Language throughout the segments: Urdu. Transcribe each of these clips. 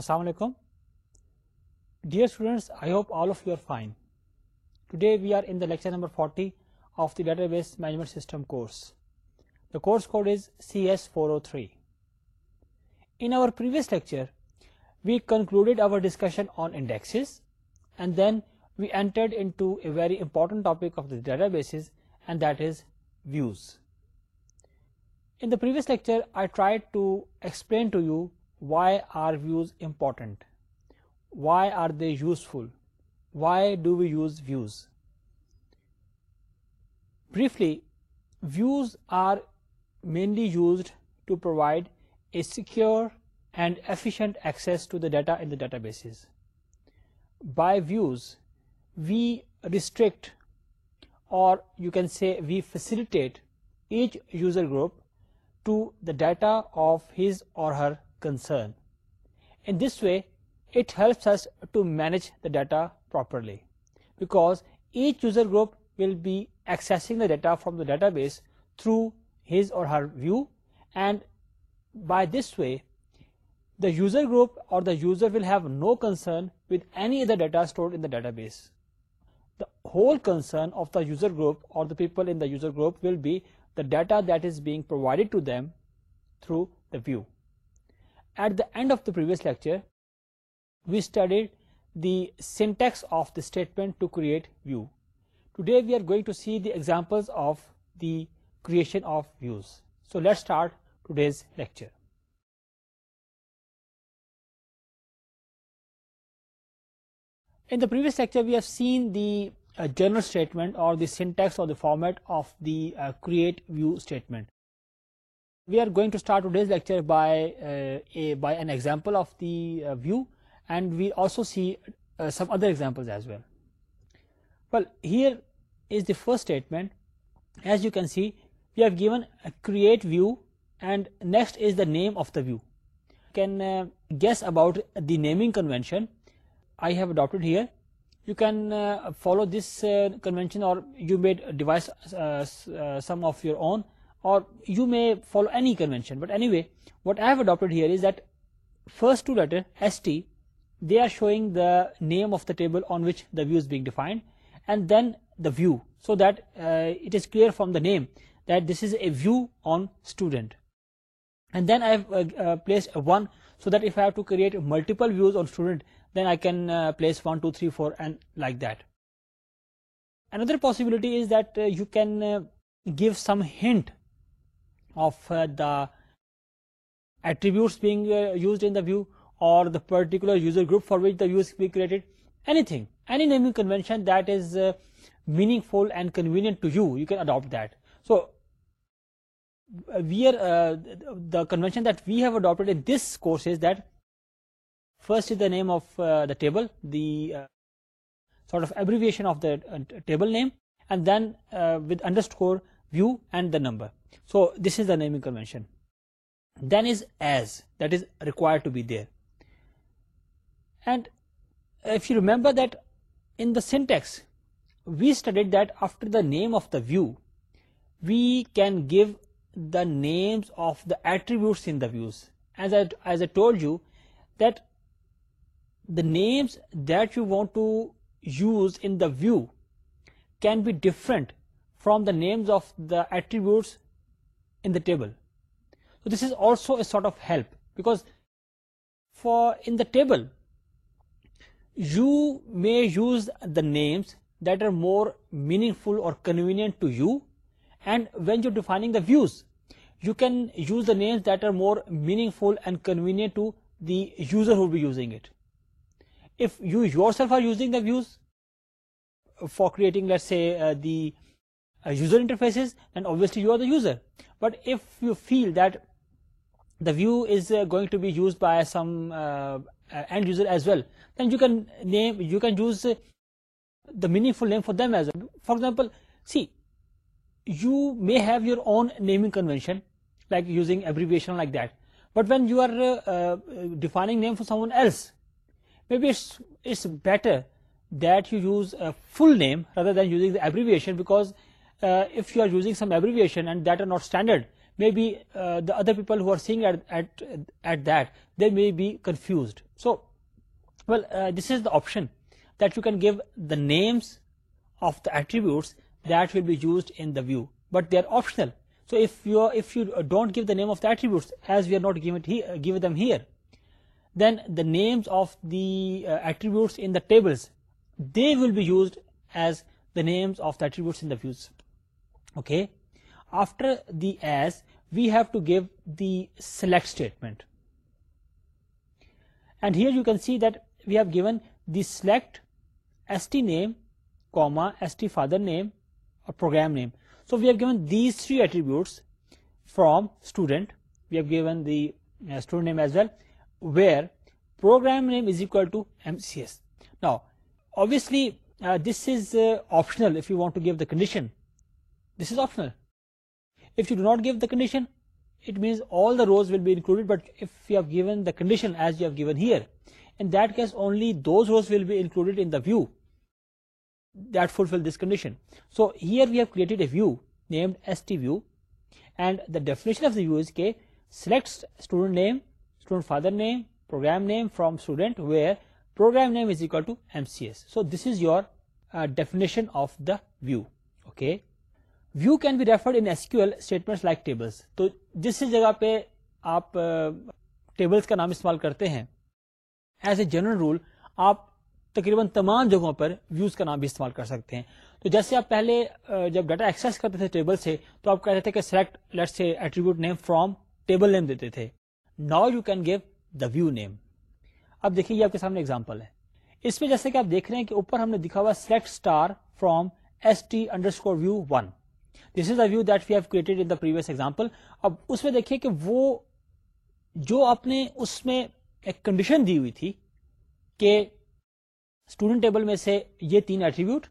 السلام علیکم dear students I hope all of you are fine today we are in the lecture number forty of the database management system course the course code is C S four O three in our previous lecture we concluded our discussion on indexes and then we entered into a very important databases and that is views in the previous lecture I try to explain to you Why are views important? Why are they useful? Why do we use views? Briefly, views are mainly used to provide a secure and efficient access to the data in the databases. By views, we restrict, or you can say we facilitate, each user group to the data of his or her concern. In this way, it helps us to manage the data properly, because each user group will be accessing the data from the database through his or her view, and by this way the user group or the user will have no concern with any other data stored in the database. The whole concern of the user group or the people in the user group will be the data that is being provided to them through the view. At the end of the previous lecture, we studied the syntax of the statement to create view. Today we are going to see the examples of the creation of views. So let's start today's lecture. In the previous lecture we have seen the uh, general statement or the syntax or the format of the uh, create view statement. We are going to start today's lecture by uh, an example of the uh, view, and we also see uh, some other examples as well. Well, here is the first statement. As you can see, we have given a create view, and next is the name of the view. You can guess about the naming convention I have adopted here. You can follow this convention, or you may devise some of your own or you may follow any convention. But anyway, what I have adopted here is that first two letters ST, they are showing the name of the table on which the view is being defined, and then the view, so that uh, it is clear from the name that this is a view on student. And then I have uh, uh, placed a 1, so that if I have to create multiple views on student, then I can place 1, 2, 3, 4 and like that. Another possibility is that you can give some hint of uh, the attributes being uh, used in the view, or the particular user group for which the view is being created, anything, any naming convention that is uh, meaningful and convenient to you, you can adopt that. So we are the convention that we have adopted in this course is that first is the name of the table, the sort of abbreviation of the table name, and then with underscore view and the number. So this is the naming convention. Then is as, that is required to be there. And if you remember that in the syntax, we studied that after the name of the view, we can give the names of the attributes in the views. As I told you that the names that you want to use in the view can be different from the names of the attributes in the table. So this is also a sort of help, because for in the table you may use the names that are more meaningful or convenient to you, and when you're defining the views, you can use the names that are more meaningful and convenient to the user who will be using it. If you yourself are using the views for creating, let's say, uh, the user interfaces, and obviously you are the user. But if you feel that the view is uh, going to be used by some uh, end user as well, then you can name, you can use uh, the meaningful name for them as well. For example, see, you may have your own naming convention, like using abbreviation like that. But when you are defining name for someone else, maybe it's better that you use a full name rather than using the abbreviation, because uh, if you are using some abbreviation and that are not standard, maybe uh, the other people who are seeing at that, they may be confused. So, well, uh, this is the option that you can give the names of the attributes that will be used in the view, but they are optional. So if you don't give the name of the attributes, as we are not giving them here, then the names of the attributes in the tables, they will be used as the names of the attributes in the views. Okay, after the as, we have to give the select statement, and here you can see that we have given the select st name, comma st father name or program name. So we have given these three attributes from student. We have given the uh, student name as well, where program name is equal to MCS. Now obviously uh, this is uh, optional if you want to give the condition, this is optional. If you do not give the condition, it means all the rows will be included, but if you have given the condition as you have given here, in that case only those rows will be included in the view that fulfill this condition. So here we have created a view named STView, and the definition of the view is K selects student name, student father name, program name from student, where program name is equal to MCS. So this is your uh, definition of the view. Okay. View can be referred in statement like tables تو جس جگہ پہ آپ ٹیبلس کا نام استعمال کرتے ہیں ایز اے جنرل رول آپ تقریباً تمام جگہوں پر ویوز کا نام بھی استعمال کر سکتے ہیں تو جیسے آپ پہلے جب ڈیٹا ایکسس کرتے تھے ٹیبل سے تو آپ کہتے تھے کہ سلیکٹ لیٹ سے attribute name from table name دیتے تھے نا you can give the view name اب دیکھیے آپ کے سامنے ایگزامپل ہے اس میں جیسے کہ آپ دیکھ رہے ہیں کہ اوپر ہم نے دکھا ہوا select star from S T underscore view one this is view that we have created in the previous example اب اس میں دیکھیے کہ وہ جو آپ نے اس میں ایک کنڈیشن دی ہوئی تھی کہ اسٹوڈنٹ ٹیبل میں سے یہ تین ایٹریبیوٹ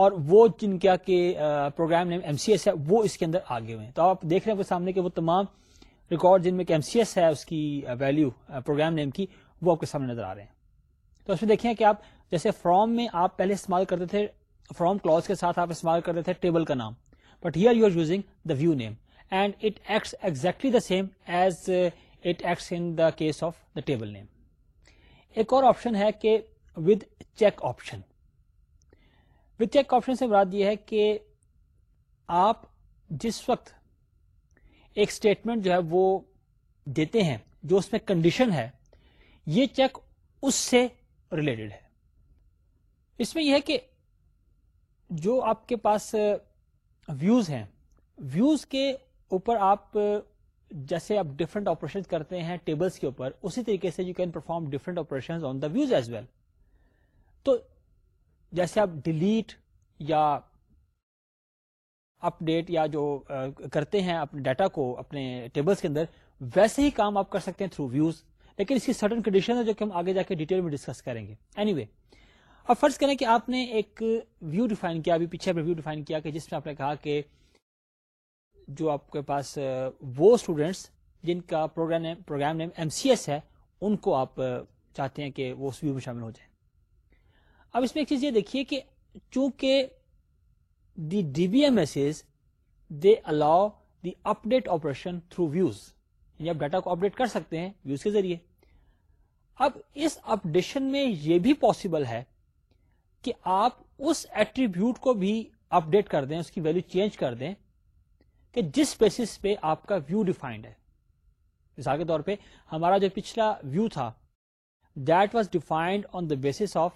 اور وہ جن کیا آگے ہوئے ہیں تو آپ دیکھ رہے ہیں سامنے کہ وہ تمام ریکارڈ جن میں ایم سی ایس ہے اس کی ویلیو پروگرام نیم کی وہ آپ کے سامنے نظر آ رہے ہیں تو اس میں دیکھیں کہ آپ جیسے فرام میں آپ پہلے استعمال کرتے تھے فرام کلوز کے ساتھ آپ استعمال کرتے تھے ٹیبل کا نام here you you are using the view name and it acts exactly the same as it acts in the case of the table name ایک اور آپشن ہے کہ with check option with check option سے مراد یہ ہے کہ آپ جس وقت ایک اسٹیٹمنٹ جو ہے وہ دیتے ہیں جو اس میں کنڈیشن ہے یہ چیک اس سے ریلیٹڈ ہے اس میں یہ ہے کہ جو آپ کے پاس ویوز ہیں ویوز کے اوپر آپ جیسے آپ ڈفرنٹ آپریشن کرتے ہیں ٹیبلس کے اوپر اسی طریقے سے you can perform different operation on the views as well تو جیسے آپ ڈیلیٹ یا اپ ڈیٹ یا جو کرتے ہیں اپنے ڈیٹا کو اپنے ٹیبلس کے اندر ویسے ہی کام آپ کر سکتے ہیں تھرو ویوز لیکن اس کی سڈن کنڈیشن ہے جو کہ ہم آگے جا کے ڈیٹیل میں ڈسکس کریں گے اینی وے اب فرض کریں کہ آپ نے ایک ویو ڈیفائن کیا ابھی پیچھے ویو ڈیفائن کیا کہ جس میں آپ نے کہا کہ جو آپ کے پاس وہ اسٹوڈینٹس جن کا program name program name M C S ہے ان کو آپ چاہتے ہیں کہ وہ اس ویو میں شامل ہو جائیں اب اس میں ایک چیز یہ دیکھیے کہ چونکہ the D B M S they allow the update operation through views یعنی آپ ڈیٹا کو اپڈیٹ کر سکتے ہیں ویوز کے ذریعے اب اس اپڈیشن میں یہ بھی پاسبل ہے کہ آپ اس ایٹریبیوٹ کو بھی اپڈیٹ کر دیں اس کی ویلو چینج کر دیں کہ جس بیس پہ آپ کا ویو ڈیفائنڈ ہے مثال کے طور پہ ہمارا جو پچھلا ویو تھا that was defined on the base of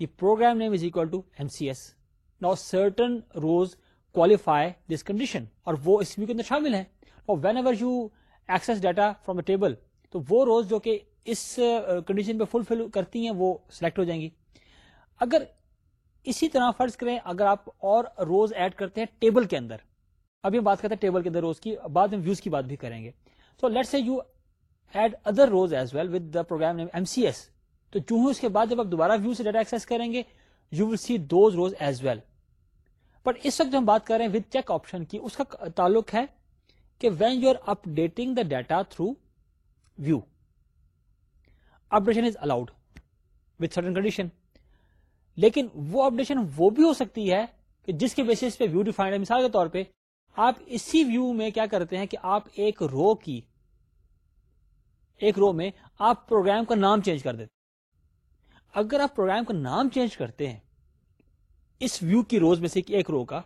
the program name is equal to M C S now certain rows qualify this condition اور وہ اس ویو کے اندر شامل ہے ٹیبل تو وہ روز جو کہ اس کنڈیشن پہ فلفل کرتی ہیں وہ سلیکٹ ہو جائیں گی اگر اسی طرح فرض کریں اگر آپ اور روز ایڈ کرتے ہیں ٹیبل کے اندر ابھی ہم بات کرتے ہیں ٹیبل کے اندر روز کی بعد میں ویوز کی بات بھی کریں گے تو let say you add other rows as well the program M C S تو اس کے بعد جب آپ دوبارہ ویو سے ڈیٹا ایکس کریں گے you will see those rows as well but اس وقت جو ہم بات کر رہے ہیں چیک آپشن کی اس کا تعلق ہے کہ when you are updating the data through view updation is allowed with certain condition لیکن وہ اپڈیشن وہ بھی ہو سکتی ہے کہ جس کے بیسس پہ ویو ڈیفائنڈ ہے مثال کے طور پہ آپ اسی ویو میں کیا کرتے ہیں کہ آپ ایک رو کی ایک رو میں آپ پروگرام کا نام چینج کر دیتے اگر آپ پروگرام کا نام چینج کرتے ہیں اس ویو کی روز میں سے ایک رو کا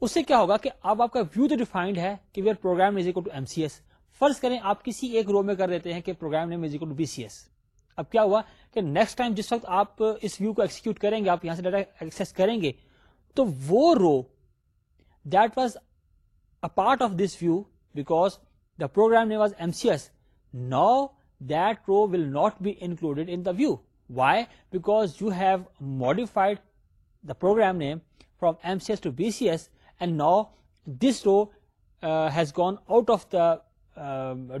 اس سے کیا ہوگا کہ اب آپ کا ویو تو ڈیفائنڈ ہے کہ where program to M C S فرض کریں آپ کسی ایک رو میں کر دیتے ہیں کہ پروگرام نیم از ایس اب کیا ہوا کہ نیکسٹ ٹائم جس وقت آپ اس ویو کو ایکسیکیوٹ کریں گے آپ یہاں سے ڈیٹا ایکسیس کریں گے تو وہ row that was a part of this view because the program was M C S that row will not be included in the view why because you have modified the program name from M C S to B C S and now this row has gone out of the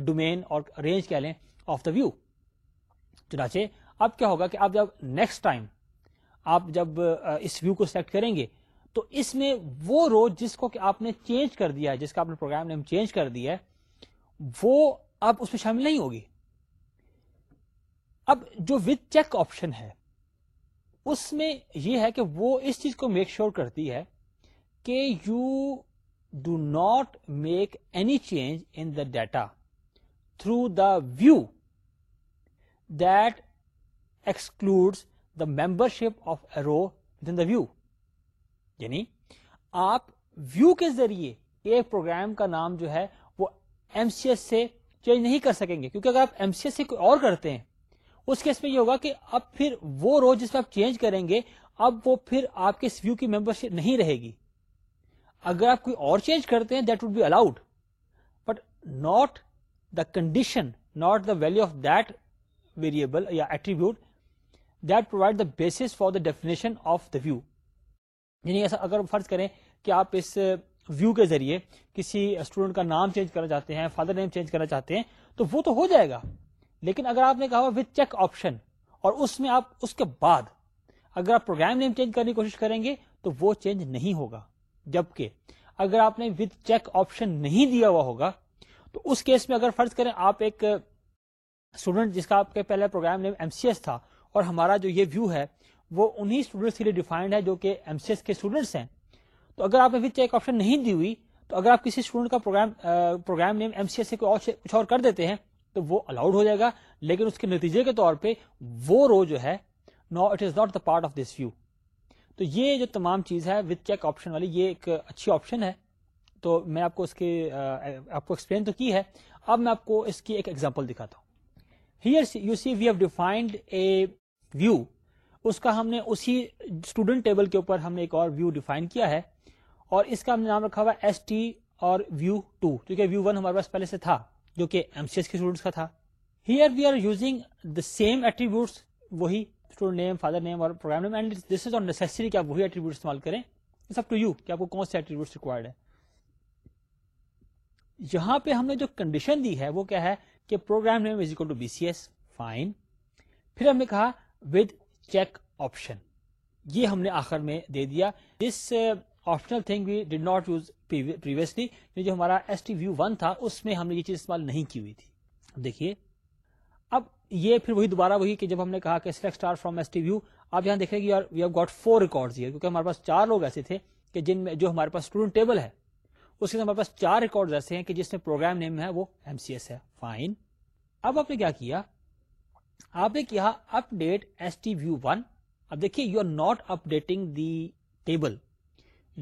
domain اور رینج کہہ لیں آف دا ویو چنانچہ اب کیا ہوگا کہ آپ جب نیکسٹ ٹائم آپ جب اس ویو کو سلیکٹ کریں گے تو اس میں وہ روز جس کو کہ آپ نے چینج کر دیا ہے جس کا آپ نے پروگرام نے چینج کر دیا ہے وہ اب اس میں شامل نہیں ہوگی اب جو وتھ چیک آپشن ہے اس میں یہ ہے کہ وہ اس چیز کو میک شیور کرتی ہے کہ you do not make any change in the data through the view the member of a row the view یعنی آپ ویو کے ذریعے ایک پروگرام کا نام جو ہے وہ ایم سی ایس سے چینج نہیں کر سکیں گے کیونکہ اگر آپ ایم سی ایس سے کوئی اور کرتے ہیں اس کیس میں یہ ہوگا کہ اب پھر وہ رو جس میں آپ چینج کریں گے اب وہ پھر آپ کے اس ویو کی ممبر شپ نہیں رہے گی اگر آپ کوئی اور چینج کرتے ہیں that would be allowed but not the condition not the value of that variable یا attribute that provide the basis for the definition of the view یعنی ایسا اگر فرض کریں کہ آپ اس ویو کے ذریعے کسی اسٹوڈنٹ کا نام چینج کرنا چاہتے ہیں فادر نیم چینج کرنا چاہتے ہیں تو وہ تو ہو جائے گا لیکن اگر آپ نے کہا وتھ چیک آپشن اور اس میں آپ اس کے بعد اگر آپ پروگرام نیم چینج کرنے کی کوشش کریں گے تو وہ چینج نہیں ہوگا جبکہ اگر آپ نے وتھ چیک آپشن نہیں دیا ہوا ہوگا تو اس کیس میں اگر فرض کریں آپ ایک اسٹوڈنٹ جس کا آپ کے پہلے program name M C S تھا اور ہمارا جو یہ ویو ہے وہ انہیں اسٹوڈنٹس کے لیے ڈیفائنڈ ہے جو کہ ایم سی ایس کے اسٹوڈنٹس ہیں تو اگر آپ نے وتھ چیک آپشن نہیں دی ہوئی تو اگر آپ کسی اسٹوڈنٹ کا program program name M C S سے کچھ اور کر دیتے ہیں تو وہ الاؤڈ ہو جائے گا لیکن اس کے نتیجے کے طور پہ وہ رو جو ہے now it is not the part of this view تو یہ جو تمام چیز ہے وتھ چیک آپشن والی یہ ایک اچھی آپشن ہے تو میں آپ کو اس کی آپ کو ایکسپلین تو کی ہے اب میں آپ کو اس کی ایک ایگزامپل دکھاتا ہوں here you see we have defined a view اس کا ہم نے اسی اسٹوڈنٹ ٹیبل کے اوپر ہم نے ایک اور ویو ڈیفائن کیا ہے اور اس کا ہم نے نام رکھا ہوا ایس ٹی اور ویو ٹو کیونکہ ویو ون ہمارے پاس پہلے سے تھا جو کہ ایم سی ایس کے اسٹوڈنٹس کا تھا here we are using the same attributes وہی اسٹوڈنٹ نیم فادر نیم اور پروگرام نیم اینڈ دس از اور نیسری کہ آپ وہی ایٹریبیوٹ استعمال کریں اٹس اپ ٹو یو کہ آپ کو کون سے ایٹریبیوٹس ریکوائرڈ ہے یہاں پہ ہم نے جو کنڈیشن دی ہے وہ کیا ہے کہ program name is to B C S fine پھر ہم نے کہا ود چیک آپشن یہ ہم نے آخر میں دے دیا this optional thing we did not use previously جو ہمارا ایس ٹی ویو ون تھا اس میں ہم نے یہ چیز استعمال نہیں کی ہوئی تھی دیکھیے اب یہ پھر وہی دوبارہ وہی کہ جب ہم نے کہا کہ select star from S T view آپ یہاں دیکھیں گے we have got four record یہ کیونکہ ہمارے پاس چار لوگ ایسے تھے کہ جن میں جو ہمارے پاس اسٹوڈنٹ ٹیبل ہے اس کے ہمارے پاس چار ریکارڈ ایسے ہیں کہ جس میں پروگرام نیم ہے وہ ایم سی ایس ہے فائن اب آپ نے کیا کیا آپ نے کیا update S T view one اب دیکھیے you are not updating the table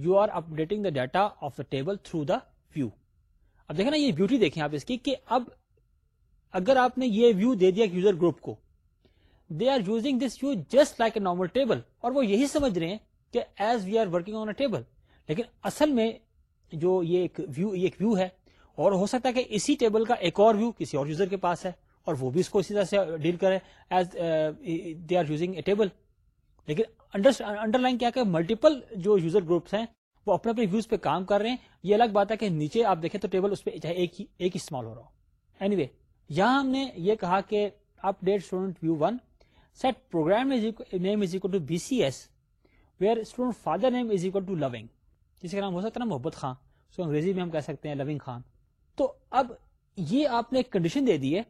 you are updating the data of the table through the view اب دیکھیں نا یہ بیوٹی دیکھیں آپ اس کی کہ اب اگر آپ نے یہ ویو دے دیا یوزر گروپ کو they are using this view just like a normal table اور وہ یہی سمجھ رہے ہیں کہ as we are working on a table لیکن اصل میں جو یہ ایک ایک ویو ویو ہے اور ہو سکتا ہے کہ اسی ٹیبل کا ایک اور ویو کسی اور یوزر کے پاس ہے اور وہ بھی اس کو اسی طرح سے ڈیل کرے as they are using a table لیکن انڈر لائن کیا کہ ملٹیپل جو یوزر گروپس ہیں وہ اپنے اپنے ویوز پہ کام کر رہے ہیں یہ الگ بات ہے کہ نیچے آپ دیکھیں تو ٹیبل اس پہ چاہے ایک ایک ہی استعمال ہو رہا ہو اینی وے یہاں ہم نے یہ کہا کہ update student view one set program name name is is equal equal to to B C S where student father long جس کا نام ہو سکتا ہے نا محبت خان سو انگریزی میں ہم کہہ سکتے ہیں لونگ خان تو اب یہ آپ نے کنڈیشن دے دی ہے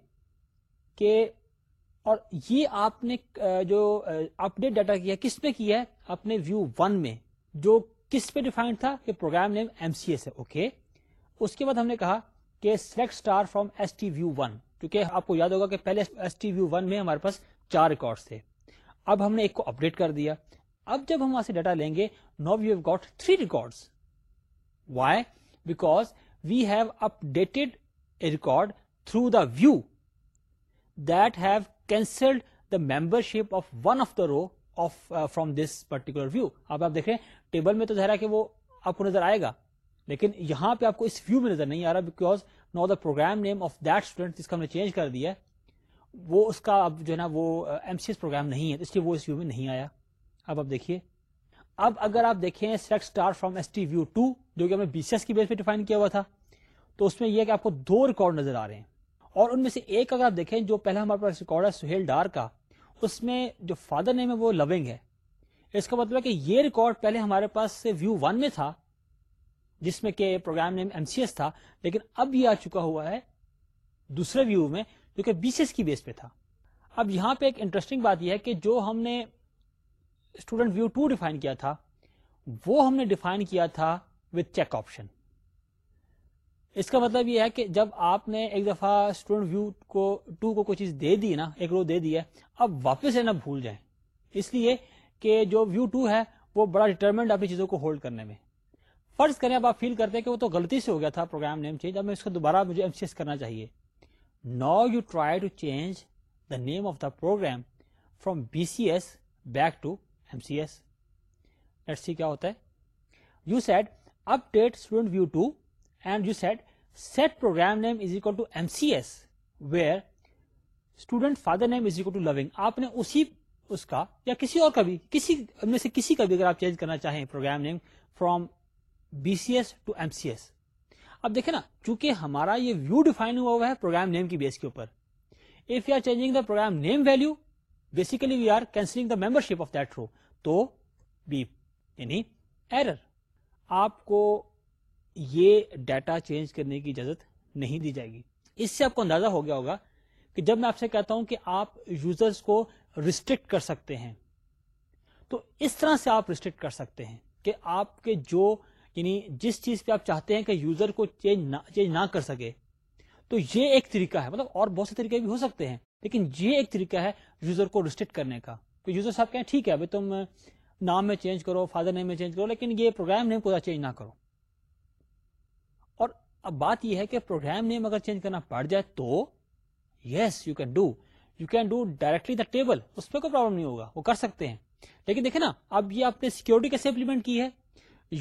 کہ اور یہ آپ نے جو اپڈیٹ ڈیٹا کیا کس پہ کیا ہے اپنے ویو ون میں جو کس پہ ڈیفائنڈ تھا کہ program name M C S ہے اوکے اس کے بعد ہم نے کہا کہ select star from S T view one کیونکہ آپ کو یاد ہوگا کہ پہلے ایس ٹی ویو ون میں ہمارے پاس چار ریکارڈ تھے اب ہم نے ایک کو اپڈیٹ کر دیا اب جب ہم وہاں سے ڈیٹا لیں گے now view got three record why because we've updated record through the view that have cancelled the member of one of the row of from this particular view اب آپ دیکھیں ٹیبل میں تو ظاہر ہے کہ وہ آپ کو نظر آئے گا لیکن یہاں پہ آپ کو اس ویو میں نظر نہیں آ رہا because now the program name of that student جس کا ہم نے چینج کر دیا وہ اس کا اب جو ہے نا وہ ایم سی ایس پروگرام نہیں ہے اس لیے وہ اس ویو میں نہیں آیا اب آپ دیکھیے اب اگر آپ دیکھیں select star from S T view two جو کہ ہم نے بی سی ایس کی بیس پہ ڈیفائن کیا ہوا تھا تو اس میں یہ کہ آپ کو دو ریکارڈ نظر آ رہے ہیں اور ان میں سے ایک اگر آپ دیکھیں جو پہلا ہمارے پاس ریکارڈ ہے سہیل ڈار کا اس میں جو فادر نیم ہے وہ لونگ ہے اس کا مطلب ہے کہ یہ ریکارڈ پہلے ہمارے پاس سے ویو ون میں تھا جس میں کہ program name M C S تھا لیکن اب یہ آ چکا ہوا ہے دوسرے ویو میں جو کہ بی سی ایس کی بیس پہ تھا اب یہاں پہ ایک انٹرسٹنگ بات یہ ہے کہ جو ہم نے اسٹوڈنٹ ویو ٹو ڈیفائن کیا تھا وہ ہم نے ڈیفائن کیا تھا وتھ چیک آپشن اس کا مطلب یہ ہے کہ جب آپ نے ایک دفعہ اسٹوڈنٹ ویو کو ٹو کو کوئی چیز دے دی نا ایک رو دے دی ہے اب واپس بھول جائیں اس لیے کہ جو ویو ٹو ہے وہ بڑا اپنی چیزوں کو ہولڈ کرنے میں فرض کریں اب آپ فیل کرتے کہ وہ تو غلطی سے ہو گیا تھا پروگرام نیم چینج اب میں اس کو دوبارہ مجھے ایمسیس کرنا چاہیے now you try to change the name of the program from B C S back to M C S see کیا ہوتا ہے you set update student view two and you set set program name is equal to M C S where student father name is equal to long آپ نے اسی اس کا یا کسی اور کا بھی کسی میں سے کسی کا بھی اگر آپ چینج کرنا چاہیں program name from B C S to M C S اب دیکھیں نا چونکہ ہمارا یہ ویو ڈیفائن ہوا ہوا ہے پروگرام نیم کی بیس کے اوپر if you are changing the program name value basically we are cancelling the membership of that row to B یعنی ایرر آپ کو یہ ڈیٹا چینج کرنے کی اجازت نہیں دی جائے گی اس سے آپ کو اندازہ ہو گیا ہوگا کہ جب میں آپ سے کہتا ہوں کہ آپ یوزرس کو ریسٹرکٹ کر سکتے ہیں تو اس طرح سے آپ ریسٹرکٹ کر سکتے ہیں کہ آپ کے جو یعنی جس چیز پہ آپ چاہتے ہیں کہ یوزر کو چینج نہ چینج نہ کر سکے تو یہ ایک طریقہ ہے مطلب اور بہت سے طریقے بھی ہو سکتے ہیں لیکن یہ ایک طریقہ ہے یوزر کو ریسٹرکٹ کرنے کا یوزر صاحب کہیں ٹھیک ہے تم نام میں چینج کرو فادر نیم میں چینج کرو لیکن یہ پروگرام نیم کو چینج نہ کرو اب بات یہ ہے کہ پروگرام نیم اگر چینج کرنا پڑ جائے تو yes you can do you can do directly the table اس پہ کوئی پرابلم نہیں ہوگا وہ کر سکتے ہیں لیکن دیکھے نا اب یہ آپ نے سیکورٹی کیسے امپلیمنٹ کی ہے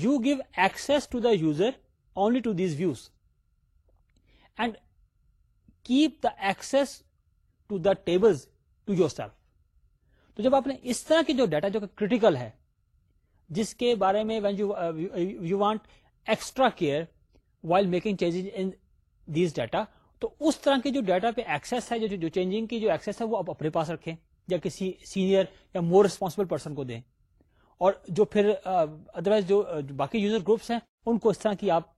you give access to the user only to these views and keep the access to the table to yourself تو جب آپ نے اس طرح کے جو ڈیٹا جو کریٹیکل ہے جس کے بارے میں when you you want extra care while making change in these data تو اس طرح کے جو ڈیٹا پہ ایکسیس ہے جو چینجنگ کی جو ایکسیس ہے وہ آپ اپنے پاس رکھیں یا کسی سینئر یا مور ریسپانسبل پرسن کو دیں اور جو پھر ادروائز جو باقی یوزر گروپس ہیں ان کو اس طرح کی آپ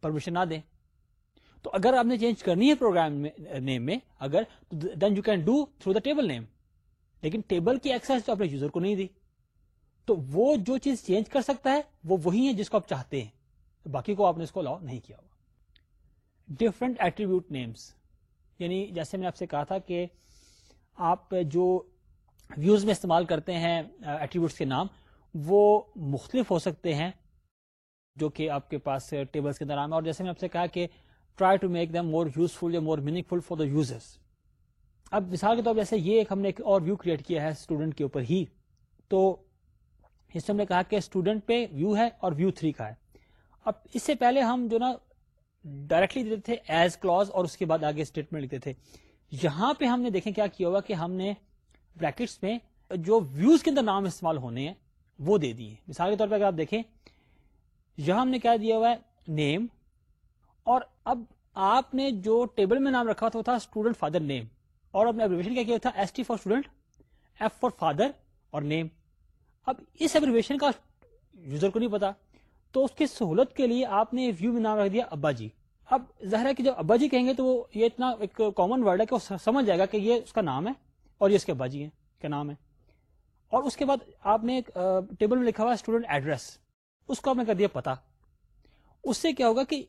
پرمیشن نہ دیں تو اگر آپ نے چینج کرنی ہے پروگرام نیم میں اگر then you can do through the table name لیکن ٹیبل کی ایکسس نے یوزر کو نہیں دی تو وہ جو چیز چینج کر سکتا ہے وہ وہی ہے جس کو آپ چاہتے ہیں باقی کو آپ نے اس کو الاؤ نہیں کیا ہوا ڈفرنٹ ایٹریبیوٹ نیمس یعنی جیسے میں نے آپ سے کہا تھا کہ آپ جو ویوز میں استعمال کرتے ہیں ایٹریبیوٹس کے نام وہ مختلف ہو سکتے ہیں جو کہ آپ کے پاس ٹیبلس کے اندر ہے اور جیسے میں آپ سے کہا کہ try to make them more useful یا more meaningful for the users اب مثال کے طور جیسے یہ ایک ہم نے ایک اور ویو کریٹ کیا ہے اسٹوڈنٹ کے اوپر ہی تو اس سے ہم نے کہا کہ اسٹوڈنٹ پہ ویو ہے اور ویو تھری کا ہے اب اس سے پہلے ہم جو نا ڈائریکٹلی دیتے تھے ایز کلوز اور اس کے بعد آگے اسٹیٹمنٹ لکھتے تھے یہاں پہ ہم نے دیکھیں کیا کیا ہوا کہ ہم نے بریکٹس میں جو ویوز کے اندر نام استعمال ہونے ہیں وہ دے دیے مثال کے طور پہ اگر آپ دیکھیں یہاں ہم نے کیا دیا ہوا ہے نیم اور اب آپ نے جو ٹیبل میں نام رکھا تھا وہ تھا اسٹوڈنٹ فادر نیم اور کیا کیا تھا S T for student F for father اور نیم اب اس ایبریویشن کا یوزر کو نہیں پتا تو اس کی سہولت کے لیے آپ نے ویو میں نام رکھ دیا ابا جی اب ظاہر ہے کہ جب ابا جی کہیں گے تو وہ یہ اتنا ایک کامن ورڈ ہے کہ وہ سمجھ جائے گا کہ یہ اس کا نام ہے اور یہ اس کے ابا جی ہیں کیا نام ہے اور اس کے بعد آپ نے ایک ٹیبل میں لکھا ہوا اسٹوڈنٹ ایڈریس اس کو آپ نے کر دیا پتا اس سے کیا ہوگا کہ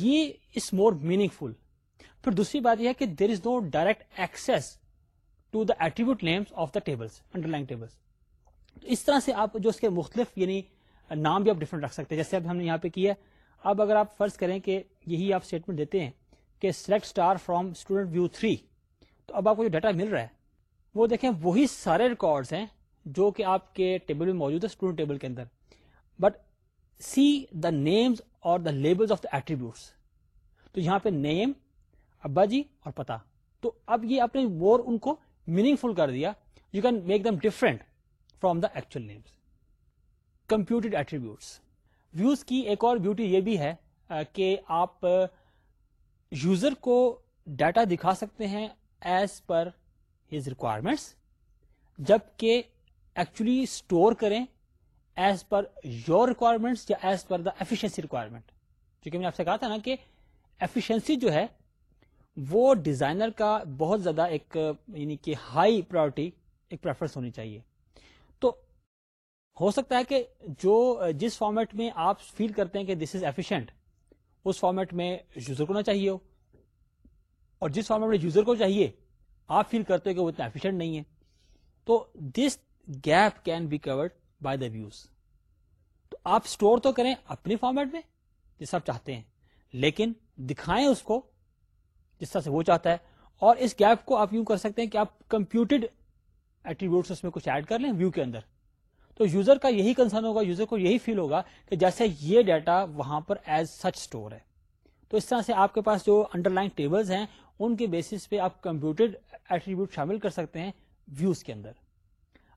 یہ اس مور میننگ فل پھر دوسری بات یہ ہے کہ there is no direct access to the attribute names of the tables underlying tables اس طرح سے آپ جو اس کے مختلف یعنی نام بھی آپ ڈفرنٹ رکھ سکتے ہیں جیسے اب ہم نے یہاں پہ کیا ہے اب اگر آپ فرض کریں کہ یہی آپ اسٹیٹمنٹ دیتے ہیں کہ select star from student view three تو اب آپ کو جو ڈیٹا مل رہا ہے وہ دیکھیں وہی سارے ریکارڈ ہیں جو کہ آپ کے ٹیبل میں موجود ہے اسٹوڈنٹ ٹیبل کے اندر بٹ سی دا نیمز اور the label of the attributes تو یہاں پہ نیم ابا جی اور پتا تو اب یہ آپ نے وور ان کو میننگ فل کر دیا you can make them different from the actual names computed attributes views کی ایک اور بیوٹی یہ بھی ہے کہ آپ یوزر کو ڈیٹا دکھا سکتے ہیں ایز پر ہز ریکوائرمنٹس جبکہ ایکچولی اسٹور کریں ایز پر یور ریکوائرمنٹس یا as per the efficiency requirement کیونکہ میں نے آپ سے کہا تھا نا کہ ایفیشنسی جو ہے وہ ڈیزائنر کا بہت زیادہ ایک یعنی کہ ہائی پرائرٹی ایک پریفرنس ہونی چاہیے تو ہو سکتا ہے کہ جو جس فارمیٹ میں آپ فیل کرتے ہیں کہ دس از ایفیشینٹ اس فارمیٹ میں یوزر کو نہ چاہیے ہو اور جس فارمیٹ میں یوزر کو چاہیے آپ فیل کرتے ہو کہ وہ اتنا ایفیشینٹ نہیں ہے تو this gap can be covered by the views تو آپ اسٹور تو کریں اپنے فارمیٹ میں جس آپ چاہتے ہیں لیکن دکھائیں اس کو جس طرح سے وہ چاہتا ہے اور اس گیپ کو آپ یوں کر سکتے ہیں کہ آپ کمپیوٹرڈ میں کچھ ایڈ کر لیں ویو کے اندر تو یوزر کا یہی کنسرن ہوگا یوزر کو یہی فیل ہوگا کہ جیسے یہ ڈیٹا وہاں پر ایز سچ اسٹور ہے تو اس طرح سے آپ کے پاس جو انڈر لائن ٹیبلس ہیں ان کے بیسس پہ آپ کمپیوٹر ایٹریبیوٹ شامل کر سکتے ہیں ویوز کے اندر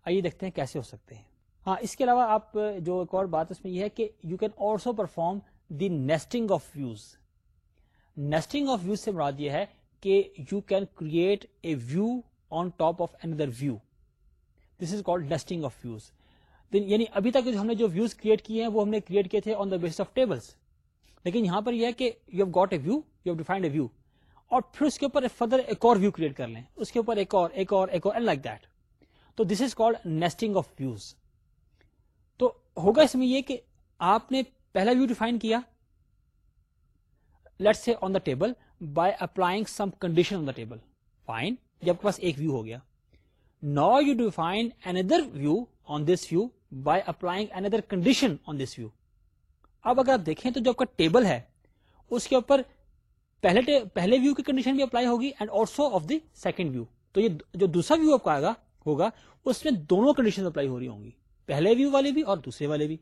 آئیے دیکھتے ہیں کیسے ہو سکتے ہیں ہاں اس کے علاوہ آپ جو ایک اور بات اس میں یہ ہے کہ you can also perform the nesting of views nesting of views سے مراد یہ ہے کہ you can create a view on top of another view this is call nesting of views then یعنی ابھی تک جو ہم نے جو ویوز کریٹ کیے ہیں وہ ہم نے کریٹ کیے تھے آن دا بیس آف ٹیبلس لیکن یہاں پر یہ ہے کہ you have got a view you have defined a view اور پھر اس کے اوپر فردر ایک اور ویو کریٹ کر لیں اس کے اوپر ایک اور ایک اور ایک اور اینڈ لائک دیٹ تو this is called nesting of views تو ہوگا اس میں یہ کہ آپ نے پہلا ویو ڈیفائن کیا let say on the table by applying some condition on the table fine جب کے پاس ایک ویو ہو گیا نا you define another view on this view by applying an other condition on this view اب اگر آپ دیکھیں تو جو آپ کا ٹیبل ہے اس کے اوپر پہلے, پہلے ویو کی کنڈیشن بھی اپلائی ہوگی and also of the second view تو یہ جو دوسرا ویو آپ کا آگا ہوگا اس میں دونوں کنڈیشن اپلائی ہو رہی ہوں گی پہلے ویو والے بھی اور دوسرے والے بھی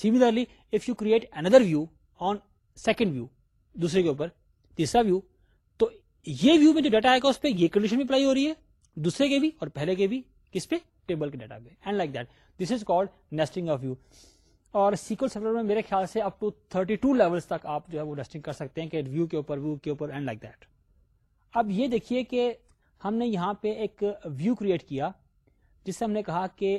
similarly if you create another view on second view دوسرے کے اوپر تیسرا ویو تو یہ ویو میں جو ڈیٹا آئے گا اس پہ یہ کنڈیشن بھی اپلائی ہو رہی ہے دوسرے کے بھی اور پہلے کے بھی کس پہ ٹیبل کے ڈیٹا پہ and like that this is called nesting of you اور سیکل سرور میں میرے خیال سے اپ ٹو 32 ٹو لیولس تک آپ جو ہے وہ نیسٹنگ کر سکتے ہیں کہ ویو کے اوپر ویو کے اوپر اینڈ لائک دیٹ اب یہ دیکھیے کہ ہم نے یہاں پہ ایک ویو کریٹ کیا جس سے ہم نے کہا کہ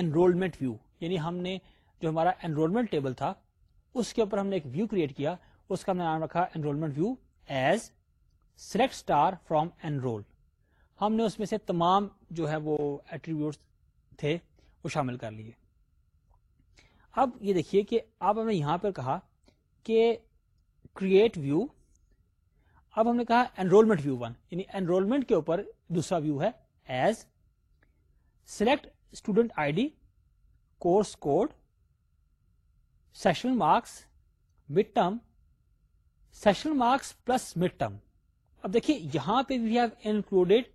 انرولمنٹ ویو یعنی ہم نے جو ہمارا انرولمنٹ ٹیبل تھا اس کے اوپر ہم نے ایک ویو کریٹ کیا اس کا ہم نے نام رکھا enrolment view as select star from enrol ہم نے اس میں سے تمام جو ہے وہ ایٹریبیوٹ تھے وہ شامل کر لیے اب یہ دیکھیے کہ اب ہم نے یہاں پر کہا کہ کریٹ ویو اب ہم نے کہا انرولمنٹ ویو ون یعنی انرولمنٹ کے اوپر دوسرا ویو ہے as select student I D course code session marks mid term session marks plus mid term اب دیکھیے یہاں پہ we have included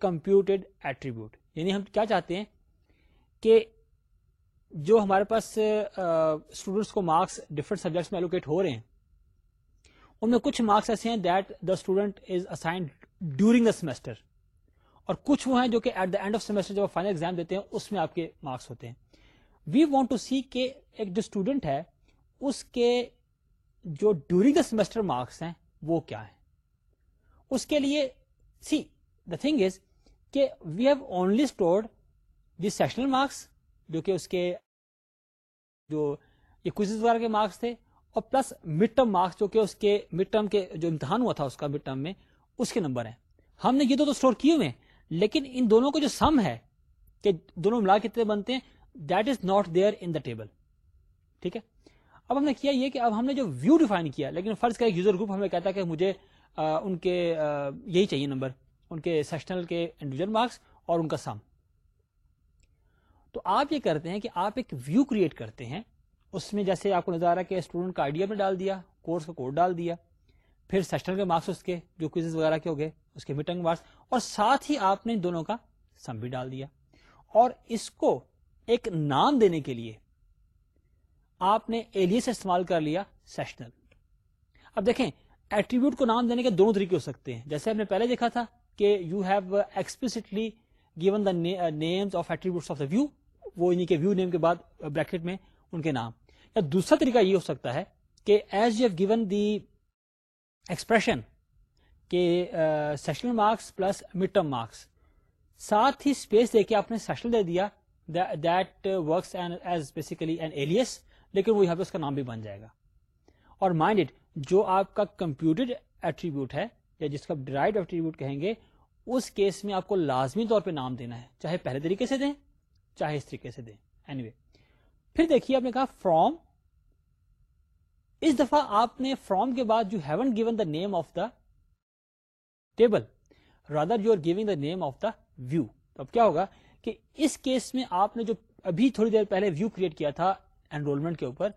compute attribute یعنی ہم کیا چاہتے ہیں کہ جو ہمارے پاس اسٹوڈنٹس کو مارکس ڈفرنٹ سبجیکٹس میں ایلوکیٹ ہو رہے ہیں ان میں کچھ مارکس ایسے ہیں that the student is assigned during the semester اور کچھ وہ ہیں جو کہ at the end of semester جب فائنل ایگزام دیتے ہیں اس میں آپ کے مارکس ہوتے ہیں وی وانٹ ٹو سی کہ ایک جو اسٹوڈنٹ ہے اس کے جو ڈیورنگ دا سیمسٹر مارکس ہیں وہ کیا ہے اس کے لیے سی دا تھنگ از کہ we have only stored the sessional marks جو کہ اس کے جو اکوس وغیرہ کے مارکس تھے اور پلس مڈ ٹرم مارکس جو کہ اس کے کے مڈ ٹرم جو امتحان ہوا تھا اس کا مڈ ٹرم میں اس کے نمبر ہیں ہم نے یہ تو اسٹور کیے ہوئے لیکن ان دونوں کو جو سم ہے کہ دونوں ملا کتنے بنتے ہیں that is not there in the table ٹھیک ہے اب ہم نے کیا یہ کہ اب ہم نے جو ویو ڈیفائن کیا لیکن فرض کا ایک یوزر گروپ ہمیں کہتا کہ مجھے ان کے یہی چاہیے نمبر ان کے سیشنل کے انڈیویجل مارکس اور ان کا سم تو آپ یہ کرتے ہیں کہ آپ ایک ویو کریٹ کرتے ہیں اس میں جیسے آپ کو نظر آ رہا کہ اسٹوڈنٹ کا آئیڈیا ڈال دیا کورس کا کوڈ ڈال دیا پھر سیشنل کے مارکس اس کے جو وغیرہ کے ہو گئے اس کے میٹنگ مارکس اور ساتھ ہی آپ نے دونوں کا سم بھی ڈال دیا اور اس کو ایک نام دینے کے لیے آپ نے ایلیس سے استعمال کر لیا سیشنل اب دیکھیں ایٹریبیوٹ کو نام دینے کے دونوں طریقے ہو سکتے ہیں جیسے ہم نے پہلے دیکھا تھا کہ you have explicitly given the names view وہ ویو نیم کے بعد بریکٹ uh, میں ان کے نام یا دوسرا طریقہ یہ ہو سکتا ہے کہ as you have given the expression کہ sessional marks plus mid term marks ساتھ ہی اسپیس دے کے آپ نے سیشنل دے دیا that works as basically an alias لیکن وہ یہاں پہ اس کا نام بھی بن جائے گا اور مائنڈ اٹ جو آپ کا کمپیوٹر ایٹریبیوٹ ہے یا جس کو آپ ڈرائیڈ ایٹریبیوٹ کہیں گے اس کیس میں آپ کو لازمی طور پہ نام دینا ہے چاہے پہلے طریقے سے دیں چاہے اس طریقے سے دیں اینی anyway. پھر دیکھیے آپ نے کہا فرام اس دفعہ آپ نے فرام کے بعد you haven't given the name of the table rather you are giving the name of the view تو اب کیا ہوگا کہ اس کیس میں آپ نے جو ابھی تھوڑی دیر پہلے ویو کریٹ کیا تھا انرولمنٹ کے اوپر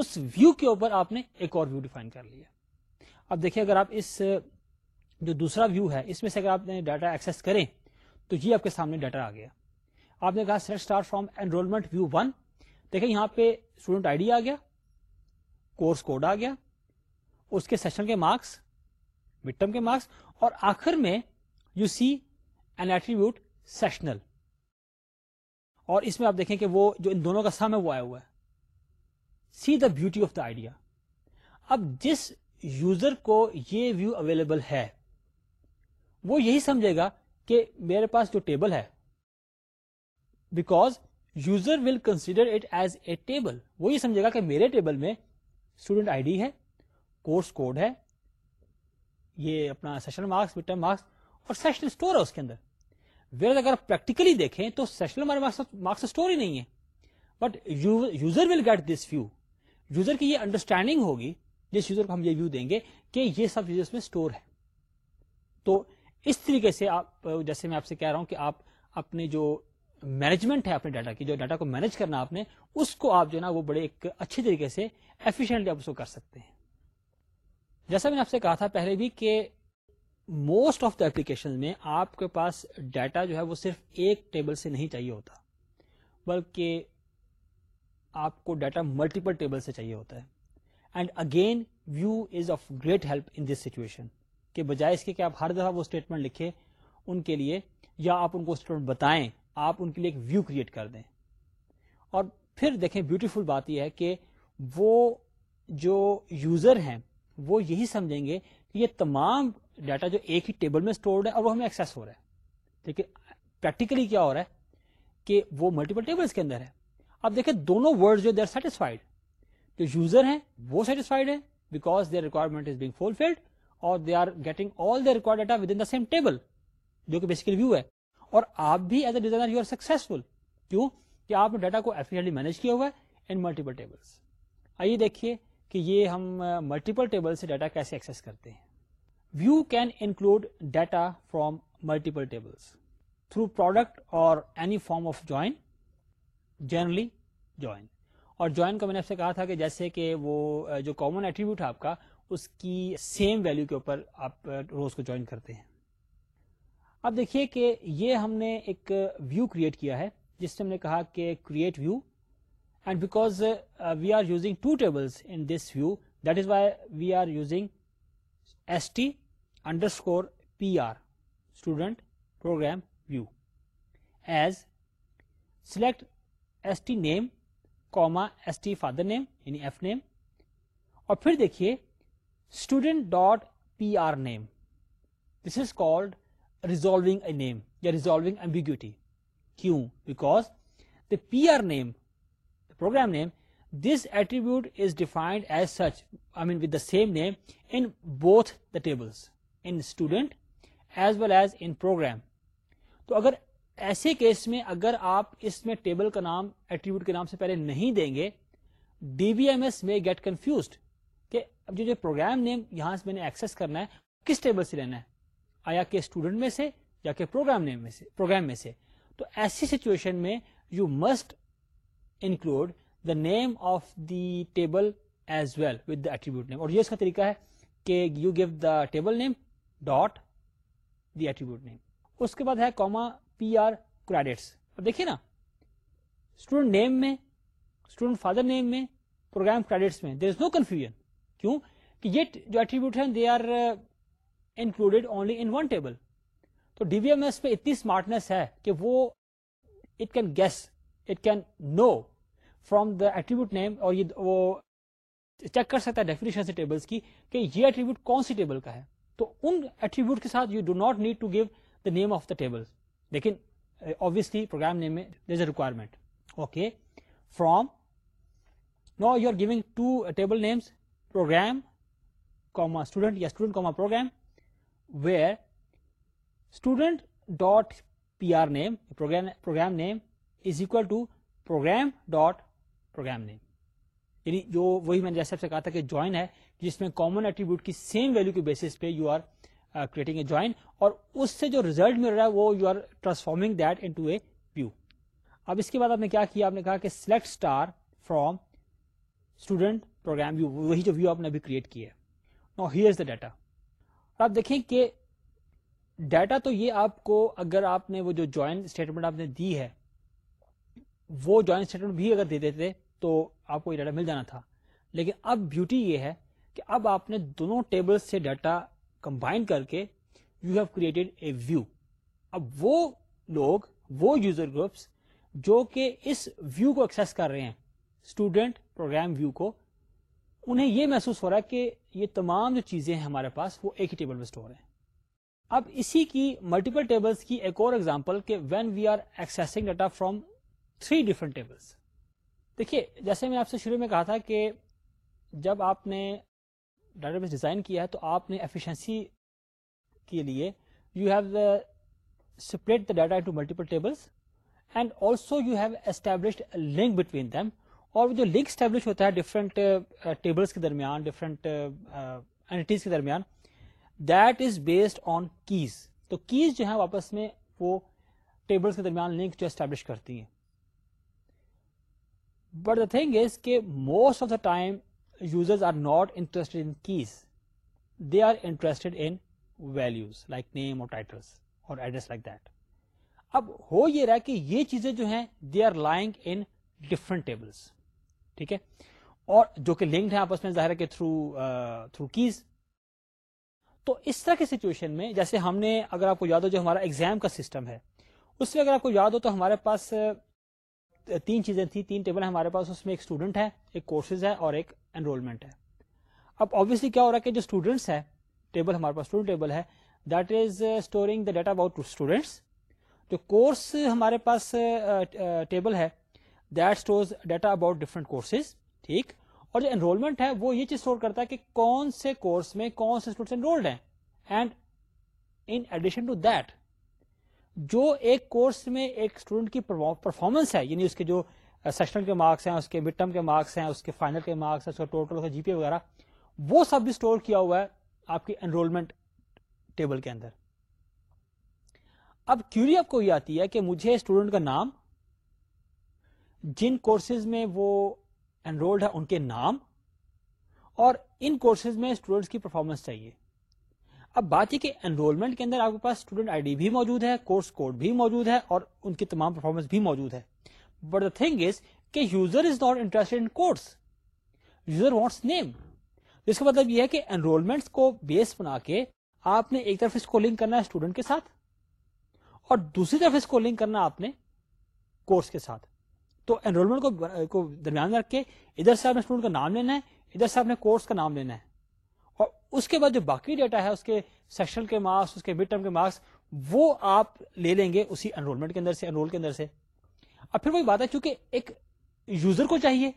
اس ویو کے اوپر آپ نے ایک اور ویو ڈیفائن کر لیا اب دیکھیں اگر آپ اس جو دوسرا ویو ہے اس میں سے اگر آپ نے ڈاٹا ایکسس کریں تو یہ آپ کے سامنے ڈاٹا آ گیا آپ نے کہا select start from enrolment view one دیکھیں یہاں پہ اسٹوڈنٹ آئی ڈی آ گیا کورس کوڈ آ گیا اس کے سیشن کے مارکس مڈ ٹرم کے مارکس اور آخر میں you see an attribute sessional اور اس میں آپ دیکھیں کہ وہ جو ان دونوں کا ہے وہ آیا ہوا ہے see the beauty of the idea اب جس یوزر کو یہ ویو اویلیبل ہے وہ یہی سمجھے گا کہ میرے پاس جو ٹیبل ہے because user will consider it as a table وہ یہ سمجھے گا کہ میرے ٹیبل میں اسٹوڈنٹ آئی ڈی ہے کورس کوڈ ہے یہ اپنا سیشن مارکس مارکس اور سیشن اسٹور ہے اس کے اندر ویئر اگر آپ پریکٹیکلی دیکھیں تو سیشن مارکس اسٹور ہی نہیں ہے but user will get this view user کی یہ انڈرسٹینڈنگ ہوگی جس یوزر کو ہم یہ ویو دیں گے کہ یہ سب میں اسٹور ہے تو اس طریقے سے آپ جیسے میں آپ سے کہہ رہا ہوں کہ آپ اپنے جو مینجمنٹ ہے اپنے ڈیٹا کی جو ڈیٹا کو مینج کرنا آپ نے اس کو آپ جو ہے نا وہ بڑے ایک اچھی طریقے سے ایفیشینٹلی آپ اس کو کر سکتے ہیں جیسا میں نے آپ سے کہا تھا پہلے بھی کہ موسٹ آف دا اپلیکیشن میں آپ کے پاس ڈیٹا جو ہے وہ صرف ایک ٹیبل سے نہیں چاہیے ہوتا بلکہ آپ کو ڈیٹا ملٹیپل ٹیبل سے چاہیے ہوتا ہے and again view is of great help in this situation بجائے اس کے کہ آپ ہر دفعہ وہ اسٹیٹمنٹ لکھے ان کے لیے یا آپ ان کو اسٹیٹمنٹ بتائیں آپ ان کے لیے ایک ویو کریٹ کر دیں اور پھر دیکھیں بیوٹیفل بات یہ ہے کہ وہ جو یوزر ہیں وہ یہی سمجھیں گے کہ یہ تمام ڈیٹا جو ایک ہی ٹیبل میں اسٹورڈ ہے اور وہ ہمیں ایکسیس ہو رہا ہے لیکن پریکٹیکلی کیا ہو رہا ہے کہ وہ ملٹیپل ٹیبل کے اندر ہے اب دیکھیں دونوں ورڈ جو دے آر سیٹسفائڈ جو یوزر ہیں وہ سیٹسفائڈ ہیں because their requirement is being fulfilled اور they are getting all the record data within the same table جو کہ بیسیکلی ویو ہے اور آپ بھی as a designer you are successful کیوں کہ آپ نے ڈیٹا کو ایفیشنٹلی مینج کیا ہوا ہے ان ملٹیپل ٹیبلس آئیے دیکھیے کہ یہ ہم ملٹیپل ٹیبل سے ڈیٹا کیسے ایکسس کرتے ہیں view can include data from multiple tables through product اور any form of join generally join اور جوائن کا میں نے آپ سے کہا تھا کہ جیسے کہ وہ جو کامن ایٹریبیوٹ ہے آپ کا اس کی سیم ویلو کے اوپر آپ روز کو جوائن کرتے ہیں اب دیکھیے کہ یہ ہم نے ایک ویو کریٹ کیا ہے جس سے ہم نے کہا کہ create view and because we are using two tables in this view that is why we are using S T underscore P R student program view as select S T name comma S T father name یعنی ایف نیم اور پھر دیکھیے student dot P R name this is called a name یا کیوں because the P R name program name this attribute is defined as such I mean with the same name in both the tables in student as well as in program تو اگر ایسے کیس میں اگر آپ اس میں ٹیبل کا نام ایٹریبیوٹ کے نام سے پہلے نہیں دیں گے ڈی وی ایم ایس میں گیٹ کنفیوزڈ اب جو پروگرام نیم یہاں سے میں نے ایکسس کرنا ہے کس ٹیبل سے لینا ہے آیا اسٹوڈنٹ میں سے یا کہ پروگرام نیم میں سے پروگرام میں سے تو ایسی سچویشن میں you must include the name of the table as well name اور یہ اس کا طریقہ ہے کہ you give the table name dot the attribute name اس کے بعد ہے کوما پی آر کریڈٹس اب دیکھیے نا اسٹوڈنٹ نیم میں اسٹوڈنٹ فادر نیم میں پروگرام کریڈٹس میں دیر از نو کنفیوژن کیوں کہ یہ جو ایٹریبیوٹ ہیں they are included only in one table تو ڈی وی ایم ایس پہ اتنی اسمارٹنیس ہے کہ وہ it can guess it can know from the attribute name اور یہ وہ چیک کر سکتا ہے ڈیفینیشن سے ٹیبلس کی کہ یہ ایٹریبیوٹ کون سی ٹیبل کا ہے تو ان ایٹریبیوٹ کے ساتھ you do not need to give the name of the table لیکن obviously program requirement okay from now you are giving two table names student comma program program dot P R name program to program dot program جو وہی میں نے جیسے آپ سے کہا تھا کہ جوائن ہے جس میں کامن ایٹریبیوٹ کی سیم ویلو کے بیسس پہ you are creating a join اور اس سے جو ریزلٹ مل رہا ہے وہ you are transforming that into a view اب اس کے بعد آپ نے کیا کیا آپ نے کہا کہ select star from student program view وہی جو ویو آپ نے ابھی کریٹ کی ہے نا ہیئر دا ڈیٹا اور آپ دیکھیں کہ ڈیٹا تو یہ آپ کو اگر آپ نے وہ جوائن اسٹیٹمنٹ آپ نے دی ہے وہ جوائن اسٹیٹمنٹ بھی اگر دے دیتے تو آپ کو یہ ڈیٹا مل جانا تھا لیکن اب بیوٹی یہ ہے کہ اب آپ نے دونوں ٹیبل سے ڈیٹا کمبائن کر کے you have created a view اب وہ لوگ وہ یوزر گروپس جو کہ اس ویو کو ایکسیس کر رہے ہیں اسٹوڈینٹ پروگرام ویو کو انہیں یہ محسوس ہو رہا ہے کہ یہ تمام جو چیزیں ہیں ہمارے پاس وہ ایک ہی ٹیبل میں اسٹور ہیں اب اسی کی ملٹیپل ٹیبلس کی ایک اور ایگزامپل کہ when we are accessing data from three different tables دیکھیے جیسے میں آپ سے شروع میں کہا تھا کہ جب آپ نے ڈیٹا بیس ڈیزائن کیا ہے تو آپ نے ایفیشنسی کے لیے you have separate the data to multiple tables and also you have established link between them اور جو لنک اسٹیبلش ہوتا ہے ڈفرنٹ ٹیبلس uh, کے درمیان ڈفرنٹ uh, uh, کے درمیان that is based on keys تو کیز جو ہے واپس میں وہ ٹیبلس کے درمیان لنک جو اسٹیبلش کرتی ہیں بٹ دا تھنگ از کہ most of the time users are not interested in keys they are interested in values like name اور ٹائٹلس اور ایڈریس لائک دیٹ اب ہو یہ رہا کہ یہ چیزیں جو ہیں they are lying in different tables ٹھیک ہے اور جو کہ لنکڈ ہے آپس میں ظاہر کے تھرو تھرو کیز تو اس طرح کی سچویشن میں جیسے ہم نے اگر آپ کو یاد ہو جو ہمارا ایگزام کا سسٹم ہے اس میں اگر آپ کو یاد ہو تو ہمارے پاس تین چیزیں تھیں تین ٹیبل ہمارے پاس اس میں ایک اسٹوڈنٹ ہے ایک کورسز ہے اور ایک انرولمنٹ ہے اب آبیسلی کیا ہو رہا ہے کہ جو اسٹوڈنٹس ہے ٹیبل ہمارے پاس اسٹوڈنٹ ٹیبل ہے that is storing the data about students جو کورس ہمارے پاس ٹیبل ہے that data about different courses ٹھیک اور جو انرولمنٹ ہے وہ یہ چیز اسٹور کرتا ہے کہ کون سے کورس میں کون سے اسٹوڈنٹ انرولڈ ہیں and in addition to that جو ایک کورس میں ایک اسٹوڈنٹ کی پرفارمنس ہے یعنی اس کے جو سیشنل کے مارکس ہیں اس کے مڈ ٹرم کے مارکس ہیں اس کے فائنل کے مارکس ہیں اس کا ٹوٹل جی پی وغیرہ وہ سب بھی اسٹور کیا ہوا ہے آپ کی انرولمنٹ ٹیبل کے اندر اب کیوری آپ کو یہ آتی ہے کہ مجھے اسٹوڈنٹ کا نام جن کورسز میں وہ انرولڈ ہے ان کے نام اور ان کورسز میں اسٹوڈنٹس کی پرفارمنس چاہیے اب بات یہ کہ انرولمنٹ کے اندر آپ کے پاس اسٹوڈنٹ آئی ڈی بھی موجود ہے کورس کوڈ بھی موجود ہے اور ان کی تمام پرفارمنس بھی موجود ہے بٹ دا تھنگ از کہ user is not interest in course user wants name جس کا مطلب یہ ہے کہ انرولمنٹ کو بیس بنا کے آپ نے ایک طرف اس کو لنک کرنا ہے اسٹوڈنٹ کے ساتھ اور دوسری طرف اس کو لنک کرنا آپ نے کورس کے ساتھ تو انرولمنٹ کو درمیان رکھ کے ادھر سے آپ نے اسٹوڈنٹ کا نام لینا ہے ادھر سے آپ نے کورس کا نام لینا ہے اور اس کے بعد جو باقی ڈیٹا ہے اس کے سیکشن کے مارکس اس کے مڈ ٹرم کے مارکس وہ آپ لے لیں گے اسی انرولمنٹ کے اندر سے انرول کے اندر سے اب پھر وہی بات ہے چونکہ ایک یوزر کو چاہیے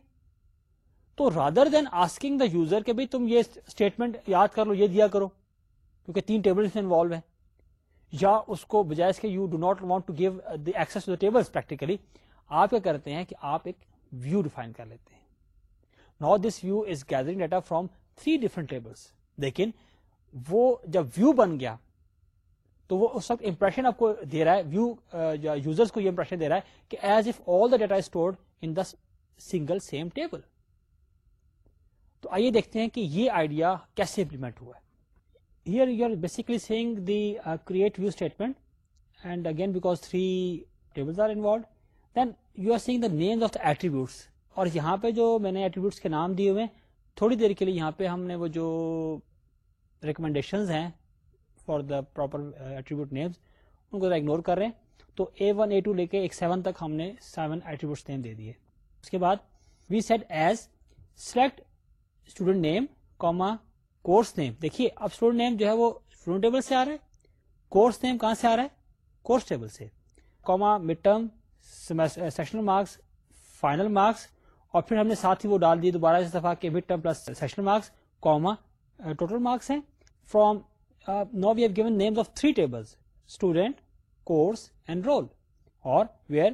تو rather than asking the user کہ بھائی تم یہ اسٹیٹمنٹ یاد کر لو یہ دیا کرو کیونکہ تین ٹیبل انوالو ہیں یا اس کو بجائے اس کے you do not want to give the access to the table practically آپ کیا کرتے ہیں کہ آپ ایک ویو ڈیفائن کر لیتے ہیں نا this view is gathering data from three different tables لیکن وہ جب ویو بن گیا تو وہ اس وقت امپریشن آپ کو دے رہا ہے ویو یوزرس کو یہ امپریشن دے رہا ہے کہ as if all the data stored in the single same table تو آئیے دیکھتے ہیں کہ یہ آئیڈیا کیسے امپلیمنٹ ہوا ہے here you are basically seeing the create view statement and again because three tables are involved then you are see the names of the attributes اور یہاں پہ جو میں نے ایٹریبیوٹس کے نام دیے ہوئے تھوڑی دیر کے لیے یہاں پہ ہم نے وہ جو ریکمنڈیشنز ہیں فار دا پراپر ایٹریبیوٹ ان کو اگنور کر رہے ہیں تو اے ون اے ٹو لے کے ایک سیون تک ہم نے سیون ایٹریبیوٹس نیم دے دیے اس کے بعد we set as select student name comma course name دیکھیے اب اسٹوڈنٹ نیم جو ہے وہ اسٹوڈنٹ ٹیبل سے آ رہا ہے کورس نیم کہاں سے آ رہا ہے کورس ٹیبل سے comma mid term sessional marks final marks اور پھر ہم نے ساتھ ہی وہ ڈال دی دوبارہ اس دفعہ کے mid term plus sessional marks comma total marks ہیں from now we have given names of three tables student course enrol اور where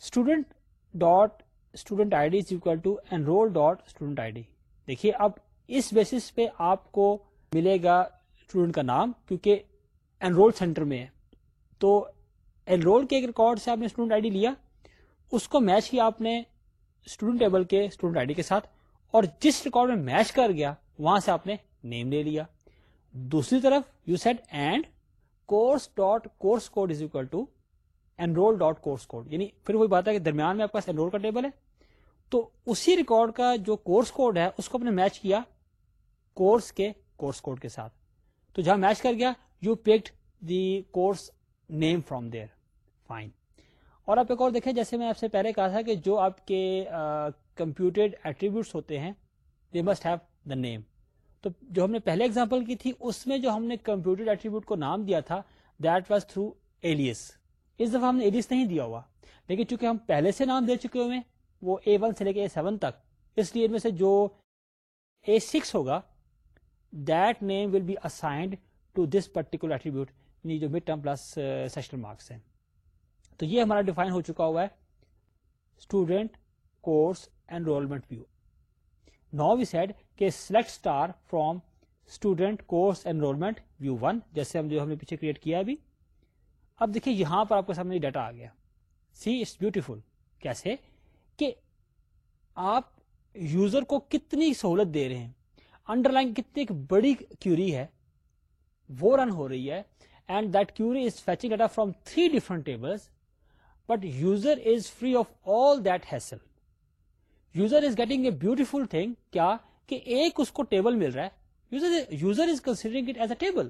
student dot student I D is equal to enrol dot student I D دیکھیے اب اس بیسس پہ آپ کو ملے گا اسٹوڈنٹ کا نام کیونکہ این سینٹر میں ہے تو کے ایک ریکارڈ سے آپ نے اسٹوڈنٹ آئی ڈی لیا اس کو میچ کیا آپ نے اسٹوڈنٹ ٹیبل کے اسٹوڈنٹ آئی ڈی کے ساتھ اور جس ریکارڈ میں میچ کر گیا وہاں سے آپ نے نیم لے لیا دوسری طرف you set and course dot course code is equal to enrol dot course code یعنی پھر وہی بات ہے کہ درمیان میں آپ کا ٹیبل ہے تو اسی ریکارڈ کا جو کورس کوڈ ہے اس کو آپ نے میچ کیا کورس کے کورس کوڈ کے ساتھ تو جہاں میچ کر گیا you picked the course name from there fine اور آپ ایک اور دیکھیں جیسے میں آپ سے پہلے کہا تھا کہ جو آپ کے کمپیوٹرڈ ایٹریبیوٹس ہوتے ہیں دے مسٹ ہیو دا نیم تو جو ہم نے پہلے اگزامپل کی تھی اس میں جو ہم نے کمپیوٹر ایٹریبیوٹ کو نام دیا تھا دیٹ واز تھرو ایلیس اس دفعہ ہم نے ایلیس نہیں دیا ہوا لیکن چونکہ ہم پہلے سے نام دے چکے ہوئے وہ اے ون سے لے کے اے سیون تک اس لیے ان میں سے جو اے سکس ہوگا that name will be assigned to this particular attribute جو mid term plus sessional marks ہیں تو یہ ہمارا ڈیفائن ہو چکا ہوا ہے student course enrolment view now said کے select star from student course enrolment view one جیسے ہم جو ہم نے پیچھے کریٹ کیا ابھی اب دیکھیے یہاں پر آپ کے سامنے ڈیٹا آ گیا سی اٹس بیوٹیفل کیسے کہ آپ یوزر کو کتنی سہولت دے رہے ہیں انڈر لائن کتنی ایک بڑی کیوری ہے وہ رن ہو رہی ہے and that query is fetching data from three different tables but user is free of all that hell user is getting a beautiful thing کیا کہ ایک اس کو ٹیبل مل رہا ہے ٹیبل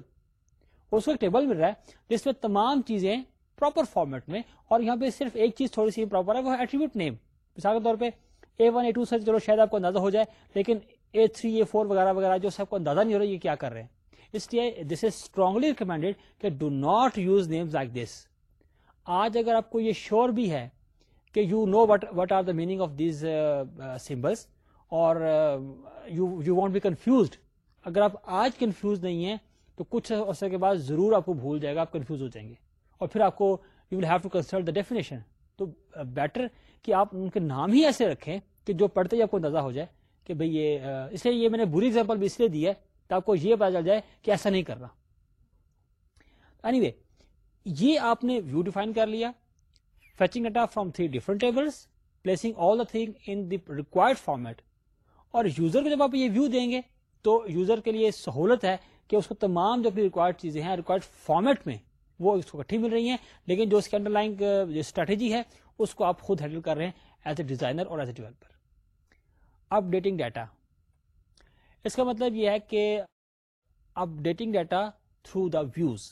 اس کو ایک ٹیبل مل رہا ہے جس میں تمام چیزیں پراپر فارمیٹ میں اور یہاں پہ صرف ایک چیز تھوڑی سی پراپر ہے وہ ایٹریبیوٹ نیم مثال کے طور پہ اے ون اے ٹو سے شاید آپ کو اندازہ ہو جائے لیکن اے تھری اے فور وغیرہ وغیرہ جو سب کو اندازہ نہیں ہو رہا یہ کیا کر رہے ہیں اس لیے دس از اسٹرانگلی ریکمینڈیڈ کہ do not use name like this آج اگر آپ کو یہ شور بھی ہے کہ you know what what are the meaning of these symbols اور یو وانٹ بی کنفیوزڈ اگر آپ آج کنفیوز نہیں ہیں تو کچھ عرصے کے بعد ضرور آپ کو بھول جائے گا آپ کنفیوز ہو جائیں گے اور پھر آپ کو you will have to consult the definition تو بیٹر uh, کہ آپ ان کے نام ہی ایسے رکھیں کہ جو پڑھتے ہی آپ کو اندازہ ہو جائے کہ بھئی یہ uh, اس لیے یہ میں نے بری ایگزامپل بھی اس لیے دی ہے تو آپ کو یہ پتا چل جائے کہ ایسا نہیں کر رہا یہ آپ نے ویو ڈیفائن کر لیا fetching data from three different table placing all the thing in required format اور یوزر کو جب آپ یہ ویو دیں گے تو یوزر کے لیے سہولت ہے کہ اس کو تمام جو اپنی ریکوائرڈ چیزیں ہیں ریکوائرڈ فارمیٹ میں وہ اس کو اکٹھی مل رہی ہیں لیکن جو اس کی انڈر لائن جو اسٹریٹجی ہے اس کو آپ خود ہینڈل کر رہے ہیں ایز اے ڈیزائنر اور as a developer updating data اس کا مطلب یہ ہے کہ updating data through the views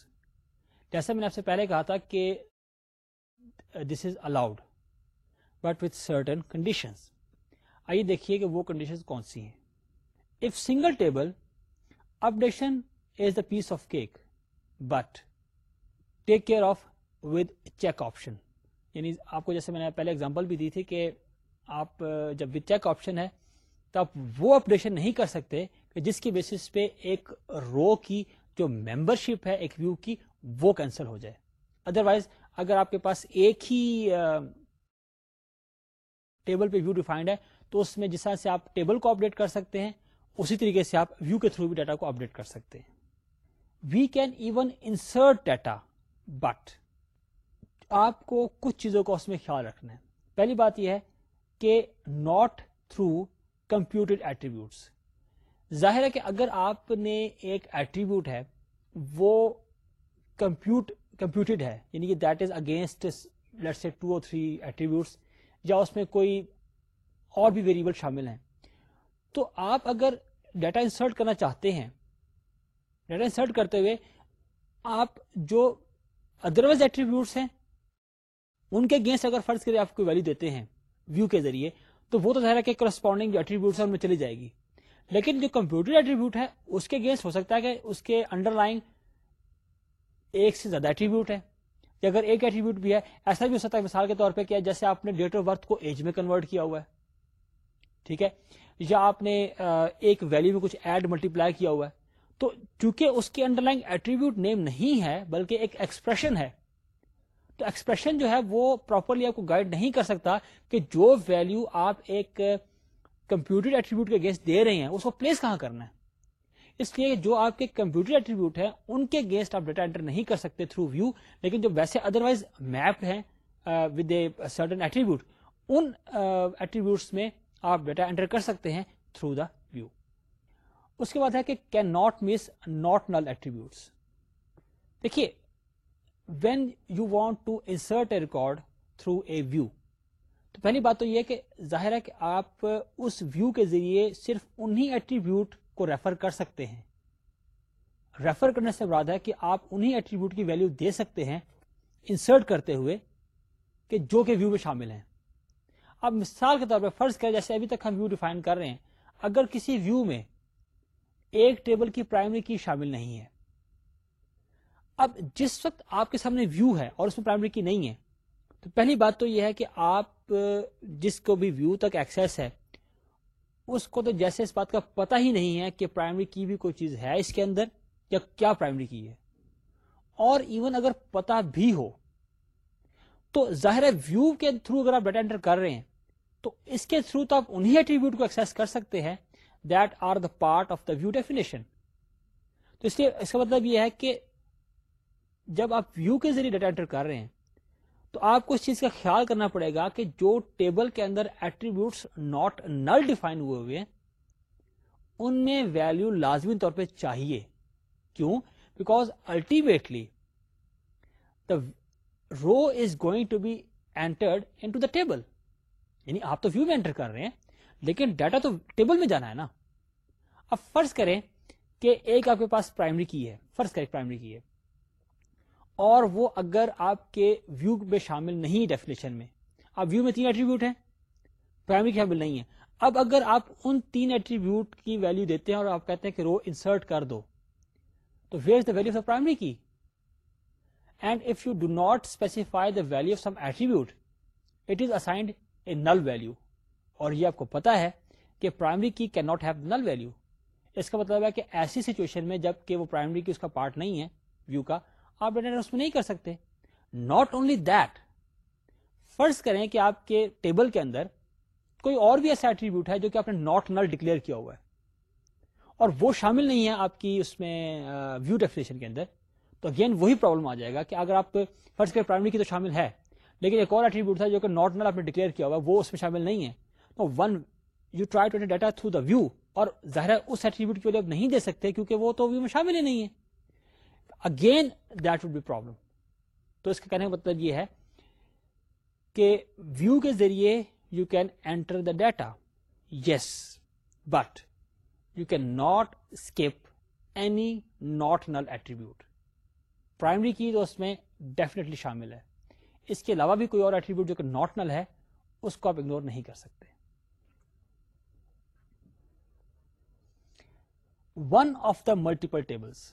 جیسا میں نے آپ سے پہلے کہا تھا کہ this is allowed but with certain condition آئیے دیکھیے کہ وہ کنڈیشن کون سی ہیں if single table updation is the piece of cake but take care of with check option یعنی آپ کو جیسے میں نے پہلے اگزامپل بھی دی تھی کہ آپ جب وتھ چیک آپشن ہے تو آپ وہ اپڈیشن نہیں کر سکتے کہ جس کی بیسس پہ ایک رو کی جو ممبر شپ ہے ایک ویو کی وہ کینسل ہو جائے ادروائز اگر آپ کے پاس ایک ہی ٹیبل پہ ویو ڈیفائنڈ ہے تو اس میں جس طرح سے آپ ٹیبل کو اپڈیٹ کر سکتے ہیں اسی طریقے سے آپ ویو کے تھرو بھی ڈیٹا کو اپڈیٹ کر سکتے ہیں we can even insert data but آپ کو کچھ چیزوں کا اس میں خیال رکھنا ہے پہلی بات یہ ہے کہ ناٹ تھرو کمپیوٹر ایٹریبیوٹس ظاہر ہے کہ اگر آپ نے ایک ایٹریبیوٹ ہے وہ کمپیوٹ کمپیوٹیڈ ہے یعنی کہ that is against let's say two اور تھری ایٹریبیوٹس یا اس میں کوئی اور بھی ویریبل شامل ہیں تو آپ اگر ڈیٹا انسرٹ کرنا چاہتے ہیں ڈیٹا انسرٹ کرتے ہوئے آپ جو ادروائز ایٹریبیوٹس ہیں ان کے اگینسٹ اگر فرض کرے آپ کو ویلو دیتے ہیں ویو کے ذریعے تو وہ تو ظاہر ہے کہ کرسپونڈنگ ایٹریبیوٹس ان میں چلی جائے گی لیکن جو کمپیوٹر ایٹریبیوٹ ہے اس کے اگینسٹ ہو سکتا ہے کہ اس کے انڈر لائن ایک سے زیادہ ایٹریبیوٹ ہے یا اگر ایک ایٹریبیوٹ بھی ہے ایسا بھی ہو سکتا ہے مثال کے طور پہ کیا جیسے آپ نے ڈیٹ آف برتھ کو ایج میں کنورٹ کیا ہوا ہے ٹھیک ہے یا آپ نے ایک ویلو میں کچھ ایڈ ملٹیپلائی کیا ہوا ہے تو چونکہ اس کے انڈر لائن ایٹریبیوٹ نیم نہیں ہے بلکہ ایک ایکسپریشن ہے تو ایکسپریشن جو ہے وہ پراپرلی آپ کو گائڈ نہیں کر سکتا کہ جو ویلو آپ ایک کمپیوٹر ایٹریبیوٹ کے اگینسٹ دے رہے ہیں اس کو پلیس کہاں کرنا ہے اس لیے جو آپ کے کمپیوٹر ایٹریبیوٹ ہے ان کے اگینسٹ آپ ڈیٹا انٹر نہیں کر سکتے تھرو ویو لیکن جو ویسے otherwise map a certain attribute in attributes میں آپ ڈیٹا انٹر کر سکتے ہیں تھرو دا ویو اس کے بعد ہے کہ can not miss not null attributes دیکھیے when you want to insert a record through a view تو پہلی بات تو یہ کہ ظاہر ہے کہ آپ اس ویو کے ذریعے صرف انہیں ایٹریبیوٹ کو ریفر کر سکتے ہیں ریفر کرنے سے ہے کہ آپ انہیں ویلو دے سکتے ہیں انسرٹ کرتے ہوئے کہ جو کہ ویو میں شامل ہیں اب مثال کے طور پر فرض کریں جیسے ابھی تک ہم ویو ڈیفائن کر رہے ہیں اگر کسی ویو میں ایک ٹیبل کی پرائمری کی شامل نہیں ہے اب جس وقت آپ کے سامنے ویو ہے اور اس میں پرائمری کی نہیں ہے تو پہلی بات تو یہ ہے کہ آپ جس کو بھی ویو تک ایکسیس ہے اس کو تو جیسے اس بات کا پتا ہی نہیں ہے کہ پرائمری کی بھی کوئی چیز ہے اس کے اندر یا کیا پرائمری کی ہے اور ایون اگر پتا بھی ہو تو ظاہر ویو کے تھرو اگر آپ ڈیٹا انٹر کر رہے ہیں تو اس کے تھرو تو آپ انہیں ایٹریبیوٹ کو ایکس کر سکتے ہیں that are the part of the view definition تو اس لیے اس کا مطلب یہ ہے کہ جب آپ ویو کے ذریعے ڈیٹا انٹر کر رہے ہیں تو آپ کو اس چیز کا خیال کرنا پڑے گا کہ جو ٹیبل کے اندر ایٹریبیوٹس ناٹ نل ڈیفائن ہوئے ہوئے ان میں ویلو لازمی طور پہ چاہیے کیوں because ultimately the row is going to be entered into the table یعنی آپ تو ویو میں اینٹر کر رہے ہیں لیکن ڈیٹا تو ٹیبل میں جانا ہے نا اب فرض کریں کہ ایک آپ کے پاس پرائمری کی ہے فرض کریں پرائمری کی ہے اور وہ اگر آپ کے ویو میں شامل نہیں ڈیفینیشن میں آپ ویو میں تین ایٹریبیوٹ ہیں پرائمری شامل نہیں ہے اب اگر آپ ان تین ایٹریبیوٹ کی ویلو دیتے ہیں اور آپ کہتے ہیں کہ رو انسرٹ کر دو تو where the value of the primary key and if you do not specify value of some attribute it is assigned a null value اور یہ آپ کو پتا ہے کہ primary key not have null value اس کا مطلب ہے کہ ایسی سچویشن میں جب کہ وہ پرائمری کی اس کا پارٹ نہیں ہے ویو کا آپ اس میں نہیں کر سکتے ناٹ اونلی دیٹ فرض کریں کہ آپ کے ٹیبل کے اندر کوئی اور بھی ایسا ایٹریبیوٹ ہے جو کہ آپ نے ناٹ نل ڈکلیئر کیا ہوا ہے اور وہ شامل نہیں ہے آپ کی اس میں ویو ڈیفینیشن کے اندر تو اگین وہی پرابلم آ جائے گا کہ اگر آپ فرض کریں پرائمری کی تو شامل ہے لیکن ایک اور ایٹریبیوٹ تھا جو کہ ناٹ نل آپ نے ڈکلیئر کیا ہوا ہے وہ اس میں شامل نہیں ہے تو when you try to data through the view اور ظاہر اس ایٹریبیوٹ کے لیے نہیں دے سکتے کیونکہ وہ تو ویو میں شامل ہی نہیں ہے again that would be problem تو اس کا کہنے کا مطلب یہ ہے کہ ویو کے ذریعے you can enter the data yes but you can not skip any not null attribute primary key تو اس میں ڈیفینیٹلی شامل ہے اس کے علاوہ بھی کوئی اور ایٹریبیوٹ جو کہ ناٹ نل ہے اس کو آپ اگنور نہیں کر سکتے one of the multiple tables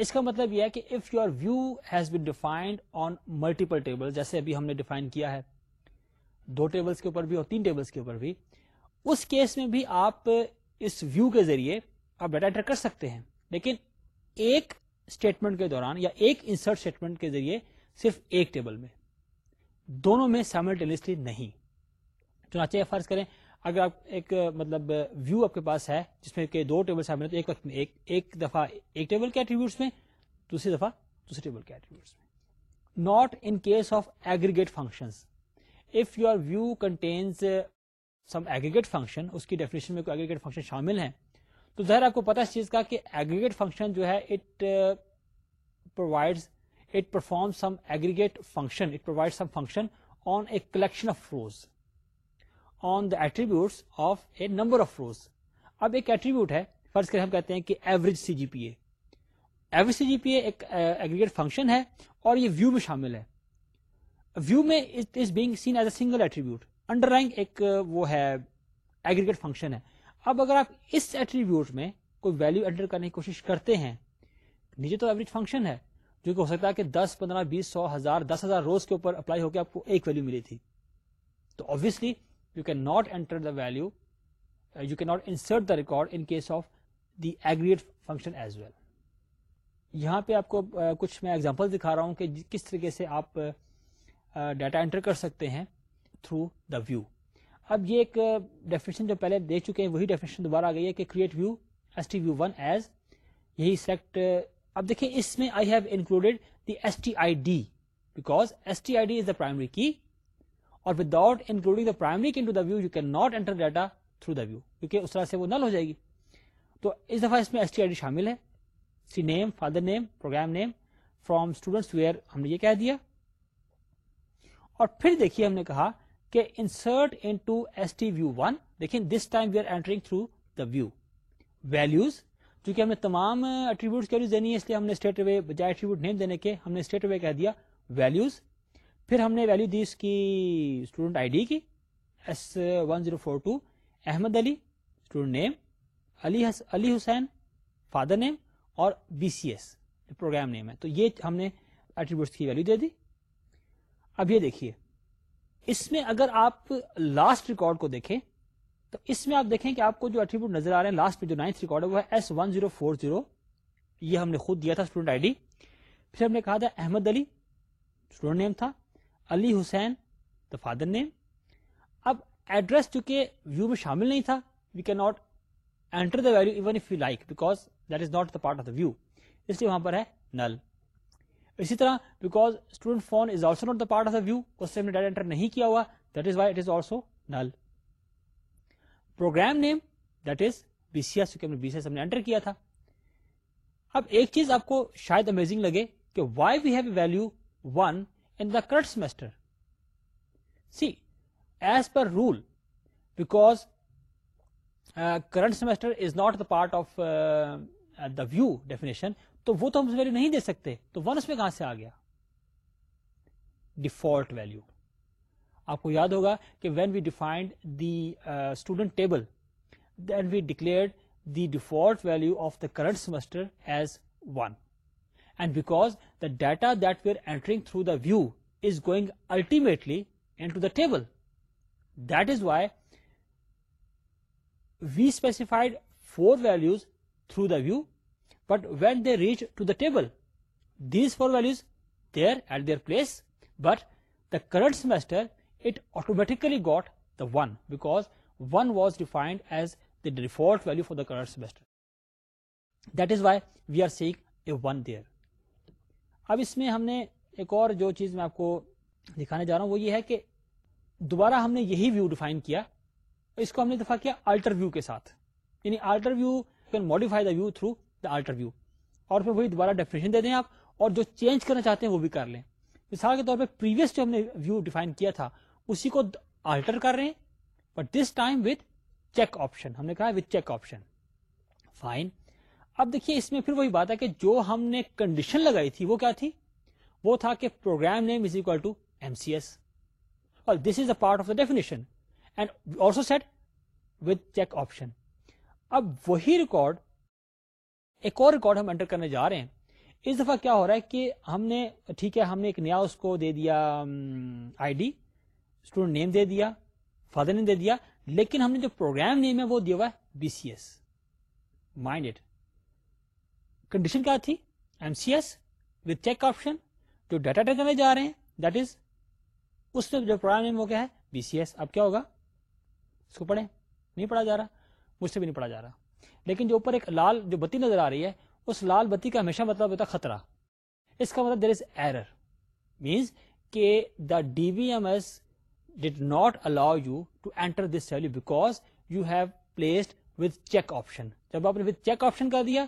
اس کا مطلب یہ ہے کہ if your view has been defined on multiple table جیسے ابھی ہم نے ڈیفائن کیا ہے دو ٹیبلس کے اوپر بھی اور تین ٹیبلس کے اوپر بھی اس کیس میں بھی آپ اس ویو کے ذریعے آپ ڈیٹا انٹر کر سکتے ہیں لیکن ایک اسٹیٹمنٹ کے دوران یا ایک انسرٹ اسٹیٹمنٹ کے ذریعے صرف ایک ٹیبل میں دونوں میں سائملٹینسلی نہیں چنانچہ فرض کریں اگر آپ ایک مطلب ویو آپ کے پاس ہے جس میں کہ دو ٹیبل شامل ہیں تو ایک وقت میں ایک ایک دفعہ ایک ٹیبل کے ایٹریبیوٹس میں دوسری دفعہ دوسرے ٹیبل کے ایٹریبیوٹس میں not in case of aggregate functions if you are view contains some aggregate function اس کی ڈیفینیشن میں کوئی ایگریگیٹ فنکشن شامل ہیں تو ظاہر آپ کو پتا اس چیز کا کہ ایگریگیٹ فنکشن جو ہے it provides it perform some aggregate function it provide some function on a collection of rows on the attribute of a number of rows اب ایک ایٹریبیوٹ ہے فرض کر ہم کہتے ہیں کہ ایوریج سی جی پی اے ایوریج سی جی پی اے ایک ایگریگیٹ فنکشن ہے اور یہ ویو میں شامل ہے ویو میں it is being seen as a single attribute under rank ایک وہ ہے ایگریگیٹ فنکشن ہے اب اگر آپ اس ایٹریبیوٹ میں کوئی ویلو انٹر کرنے کی کوشش کرتے ہیں نیچے تو ایوریج فنکشن ہے جو کہ ہو سکتا ہے کہ دس پندرہ بیس سو ہزار دس ہزار روز کے اوپر اپلائی ہو کے آپ کو ایک ویلو ملی تھی تو obviously you can not enter the value you cannot not insert the record in case of the aggregate function as well یہاں پہ آپ کو کچھ میں ایگزامپل دکھا رہا ہوں کہ جی، کس طریقے سے آپ ڈیٹا انٹر کر سکتے ہیں تھرو دا ویو اب یہ ایک ڈیفینیشن جو پہلے دیکھ چکے ہیں وہی ڈیفینیشن دوبارہ آ گئی ہے کہ create view S T view one as یہی سیکٹ اب دیکھیں اس میں I have included the S T I D because S T I D is the primary key اور without including the primary key to the view you can not enter data through the view کیونکہ اس طرح سے وہ نل ہو جائے گی تو اس دفعہ اس میں ایس ٹی آئی ڈی شامل ہے C name father name program name from students where ہم نے یہ کہہ دیا اور پھر دیکھیے ہم نے کہا کہ insert into S T view one دیکھیں this time we are entering through the view values چونکہ ہم نے تمام ویلوز دینی ہے اس لیے ہم نے اسٹیٹ وے دینے کے ہم نے اسٹیٹ وے کہہ دیا ویلوز پھر ہم نے ویلو دی اس کی اسٹوڈنٹ آئی ڈی کی S one zero four two Ahmed Ali student name Ali Hussain father name اور B C S program name ہے تو یہ ہم نے ایٹریبیوٹ کی ویلو دے دی اب یہ دیکھیے اس میں اگر آپ لاسٹ ریکارڈ کو دیکھیں تو اس میں آپ دیکھیں کہ آپ کو جو اٹریبیوٹ نظر آ رہے ہیں لاسٹ میں جو نائنتھ ریکارڈ ہے وہ S one zero four zero یہ ہم نے خود دیا تھا اسٹوڈنٹ آئی ڈی پھر ہم نے کہا تھا احمد علی اسٹوڈنٹ نیم تھا علی حسین دا فادر نیم اب ایڈریس چونکہ ویو میں شامل نہیں تھا we can not enter the value even if you like because that is not the part of the view اس لیے وہاں پر ہے نل اسی طرح because student phone is also not the part of the view اس سے ہم نے ڈیٹا انٹر نہیں کیا ہوا that is why it is also null program name that is B C S ہم نے بی سی ایس ہم نے انٹر کیا تھا اب ایک چیز آپ کو شاید امیزنگ لگے کہ why we have value on the current semester see as per rollback current semester is not a part of the view definition تو وہ تو ہم ویلو نہیں دے سکتے تو ون اس میں کہاں سے آ گیا ڈیفالٹ ویلو آپ کو یاد ہوگا کہ when we defined the student table then we declare the default value of the current semester as one and because the data that we are entering through the view is going ultimately into the table. That is why we specified 4 values through the view, but when they reach to the table, these 4 values there at their place, but the current semester it automatically got the 1, because 1 was defined as the default value for the current semester. That is why we are seeing a 1 there. اب اس میں ہم نے ایک اور جو چیز میں آپ کو دکھانے جا رہا ہوں وہ یہ ہے کہ دوبارہ ہم نے یہی ویو ڈیفائن کیا اس کو ہم نے دفاع کیا الٹر ویو کے ساتھ یعنی alter view can modify the view through the alter view اور پھر وہی دوبارہ ڈیفینیشن دے دیں آپ اور جو چینج کرنا چاہتے ہیں وہ بھی کر لیں مثال کے طور پہ پریویس جو ہم نے ویو ڈیفائن کیا تھا اسی کو الٹر کر رہے ہیں but this time with check option ہم نے کہا وتھ چیک آپشن فائن اب دیکھیے اس میں پھر وہی بات ہے کہ جو ہم نے کنڈیشن لگائی تھی وہ کیا تھی وہ تھا کہ program name is equal to M C S اور this is a part of the definition and also set with check option اب وہی ریکارڈ ایک اور ریکارڈ ہم انٹر کرنے جا رہے ہیں اس دفعہ کیا ہو رہا ہے کہ ہم نے ٹھیک ہے ہم نے ایک نیا اس کو دے دیا آئی ڈی اسٹوڈنٹ نیم دے دیا فادر نے دے دیا لیکن ہم نے جو پروگرام نیم ہے وہ دیا ہوا ہے B C S mind it condition کیا تھی M C S with check option جو ڈیٹا میں جا رہے ہیں دیٹ از اس میں جو پروگرام نیم ہو گیا ہے بی سی ایس اب کیا ہوگا اس کو پڑھے نہیں پڑھا جا رہا مجھ سے بھی نہیں پڑھا جا رہا لیکن جو اوپر ایک لال جو بتی نظر آ رہی ہے اس لال بتی کا ہمیشہ مطلب ہوتا ہے خطرہ اس کا مطلب دیر از ایرر مینس کہ the D B M S did not allow you to enter this value because you have placed with check option جب آپ نے وتھ چیک آپشن کر دیا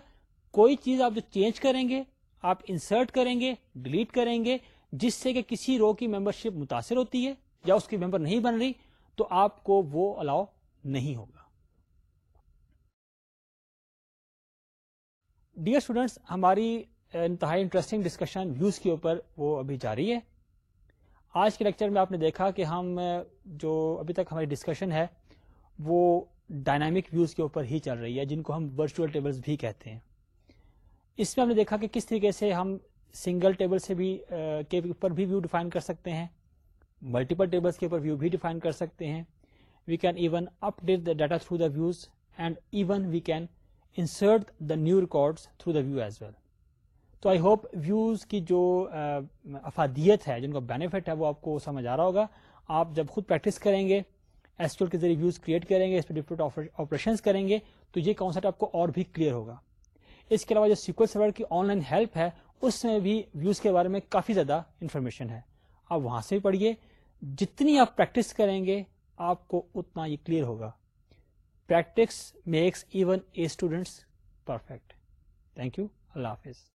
کوئی چیز آپ جو چینج کریں گے آپ انسرٹ کریں گے ڈیلیٹ کریں گے جس سے کہ کسی رو کی ممبر شپ متاثر ہوتی ہے یا اس کی ممبر نہیں بن رہی تو آپ کو وہ الاؤ نہیں ہوگا ڈیئر اسٹوڈینٹس ہماری انتہائی انٹرسٹنگ ڈسکشن ویوز کے اوپر وہ ابھی جاری ہے آج کے لیکچر میں آپ نے دیکھا کہ ہم جو ابھی تک ہماری ڈسکشن ہے وہ ڈائنامک ویوز کے اوپر ہی چل رہی ہے جن کو ہم ورچوئل ٹیبلز بھی کہتے ہیں اس میں ہم نے دیکھا کہ کس طریقے سے ہم سنگل ٹیبل سے بھی بھی کے اوپر ویو ڈیفائن کر سکتے ہیں ملٹیپل ٹیبلس کے اوپر ویو بھی ڈیفائن کر سکتے ہیں we can even update the data through the views and even we can insert the new record through the view as well تو آئی ہوپ ویوز کی جو افادیت ہے جن کا بینیفٹ ہے وہ آپ کو سمجھ آ رہا ہوگا آپ جب خود پریکٹس کریں گے ایسٹل کے ذریعے ویوز کریٹ کریں گے اس پہ ڈفرنٹ آپریشن کریں گے تو یہ کانسپٹ آپ کو اور بھی کلیئر ہوگا اس کے علاوہ جو سیکول سرور کی آن لائن ہیلپ ہے اس میں بھی ویوز کے بارے میں کافی زیادہ انفارمیشن ہے آپ وہاں سے بھی پڑھیے جتنی آپ پریکٹس کریں گے آپ کو اتنا یہ کلیئر ہوگا practice makes even a students perfect thank you اللہ حافظ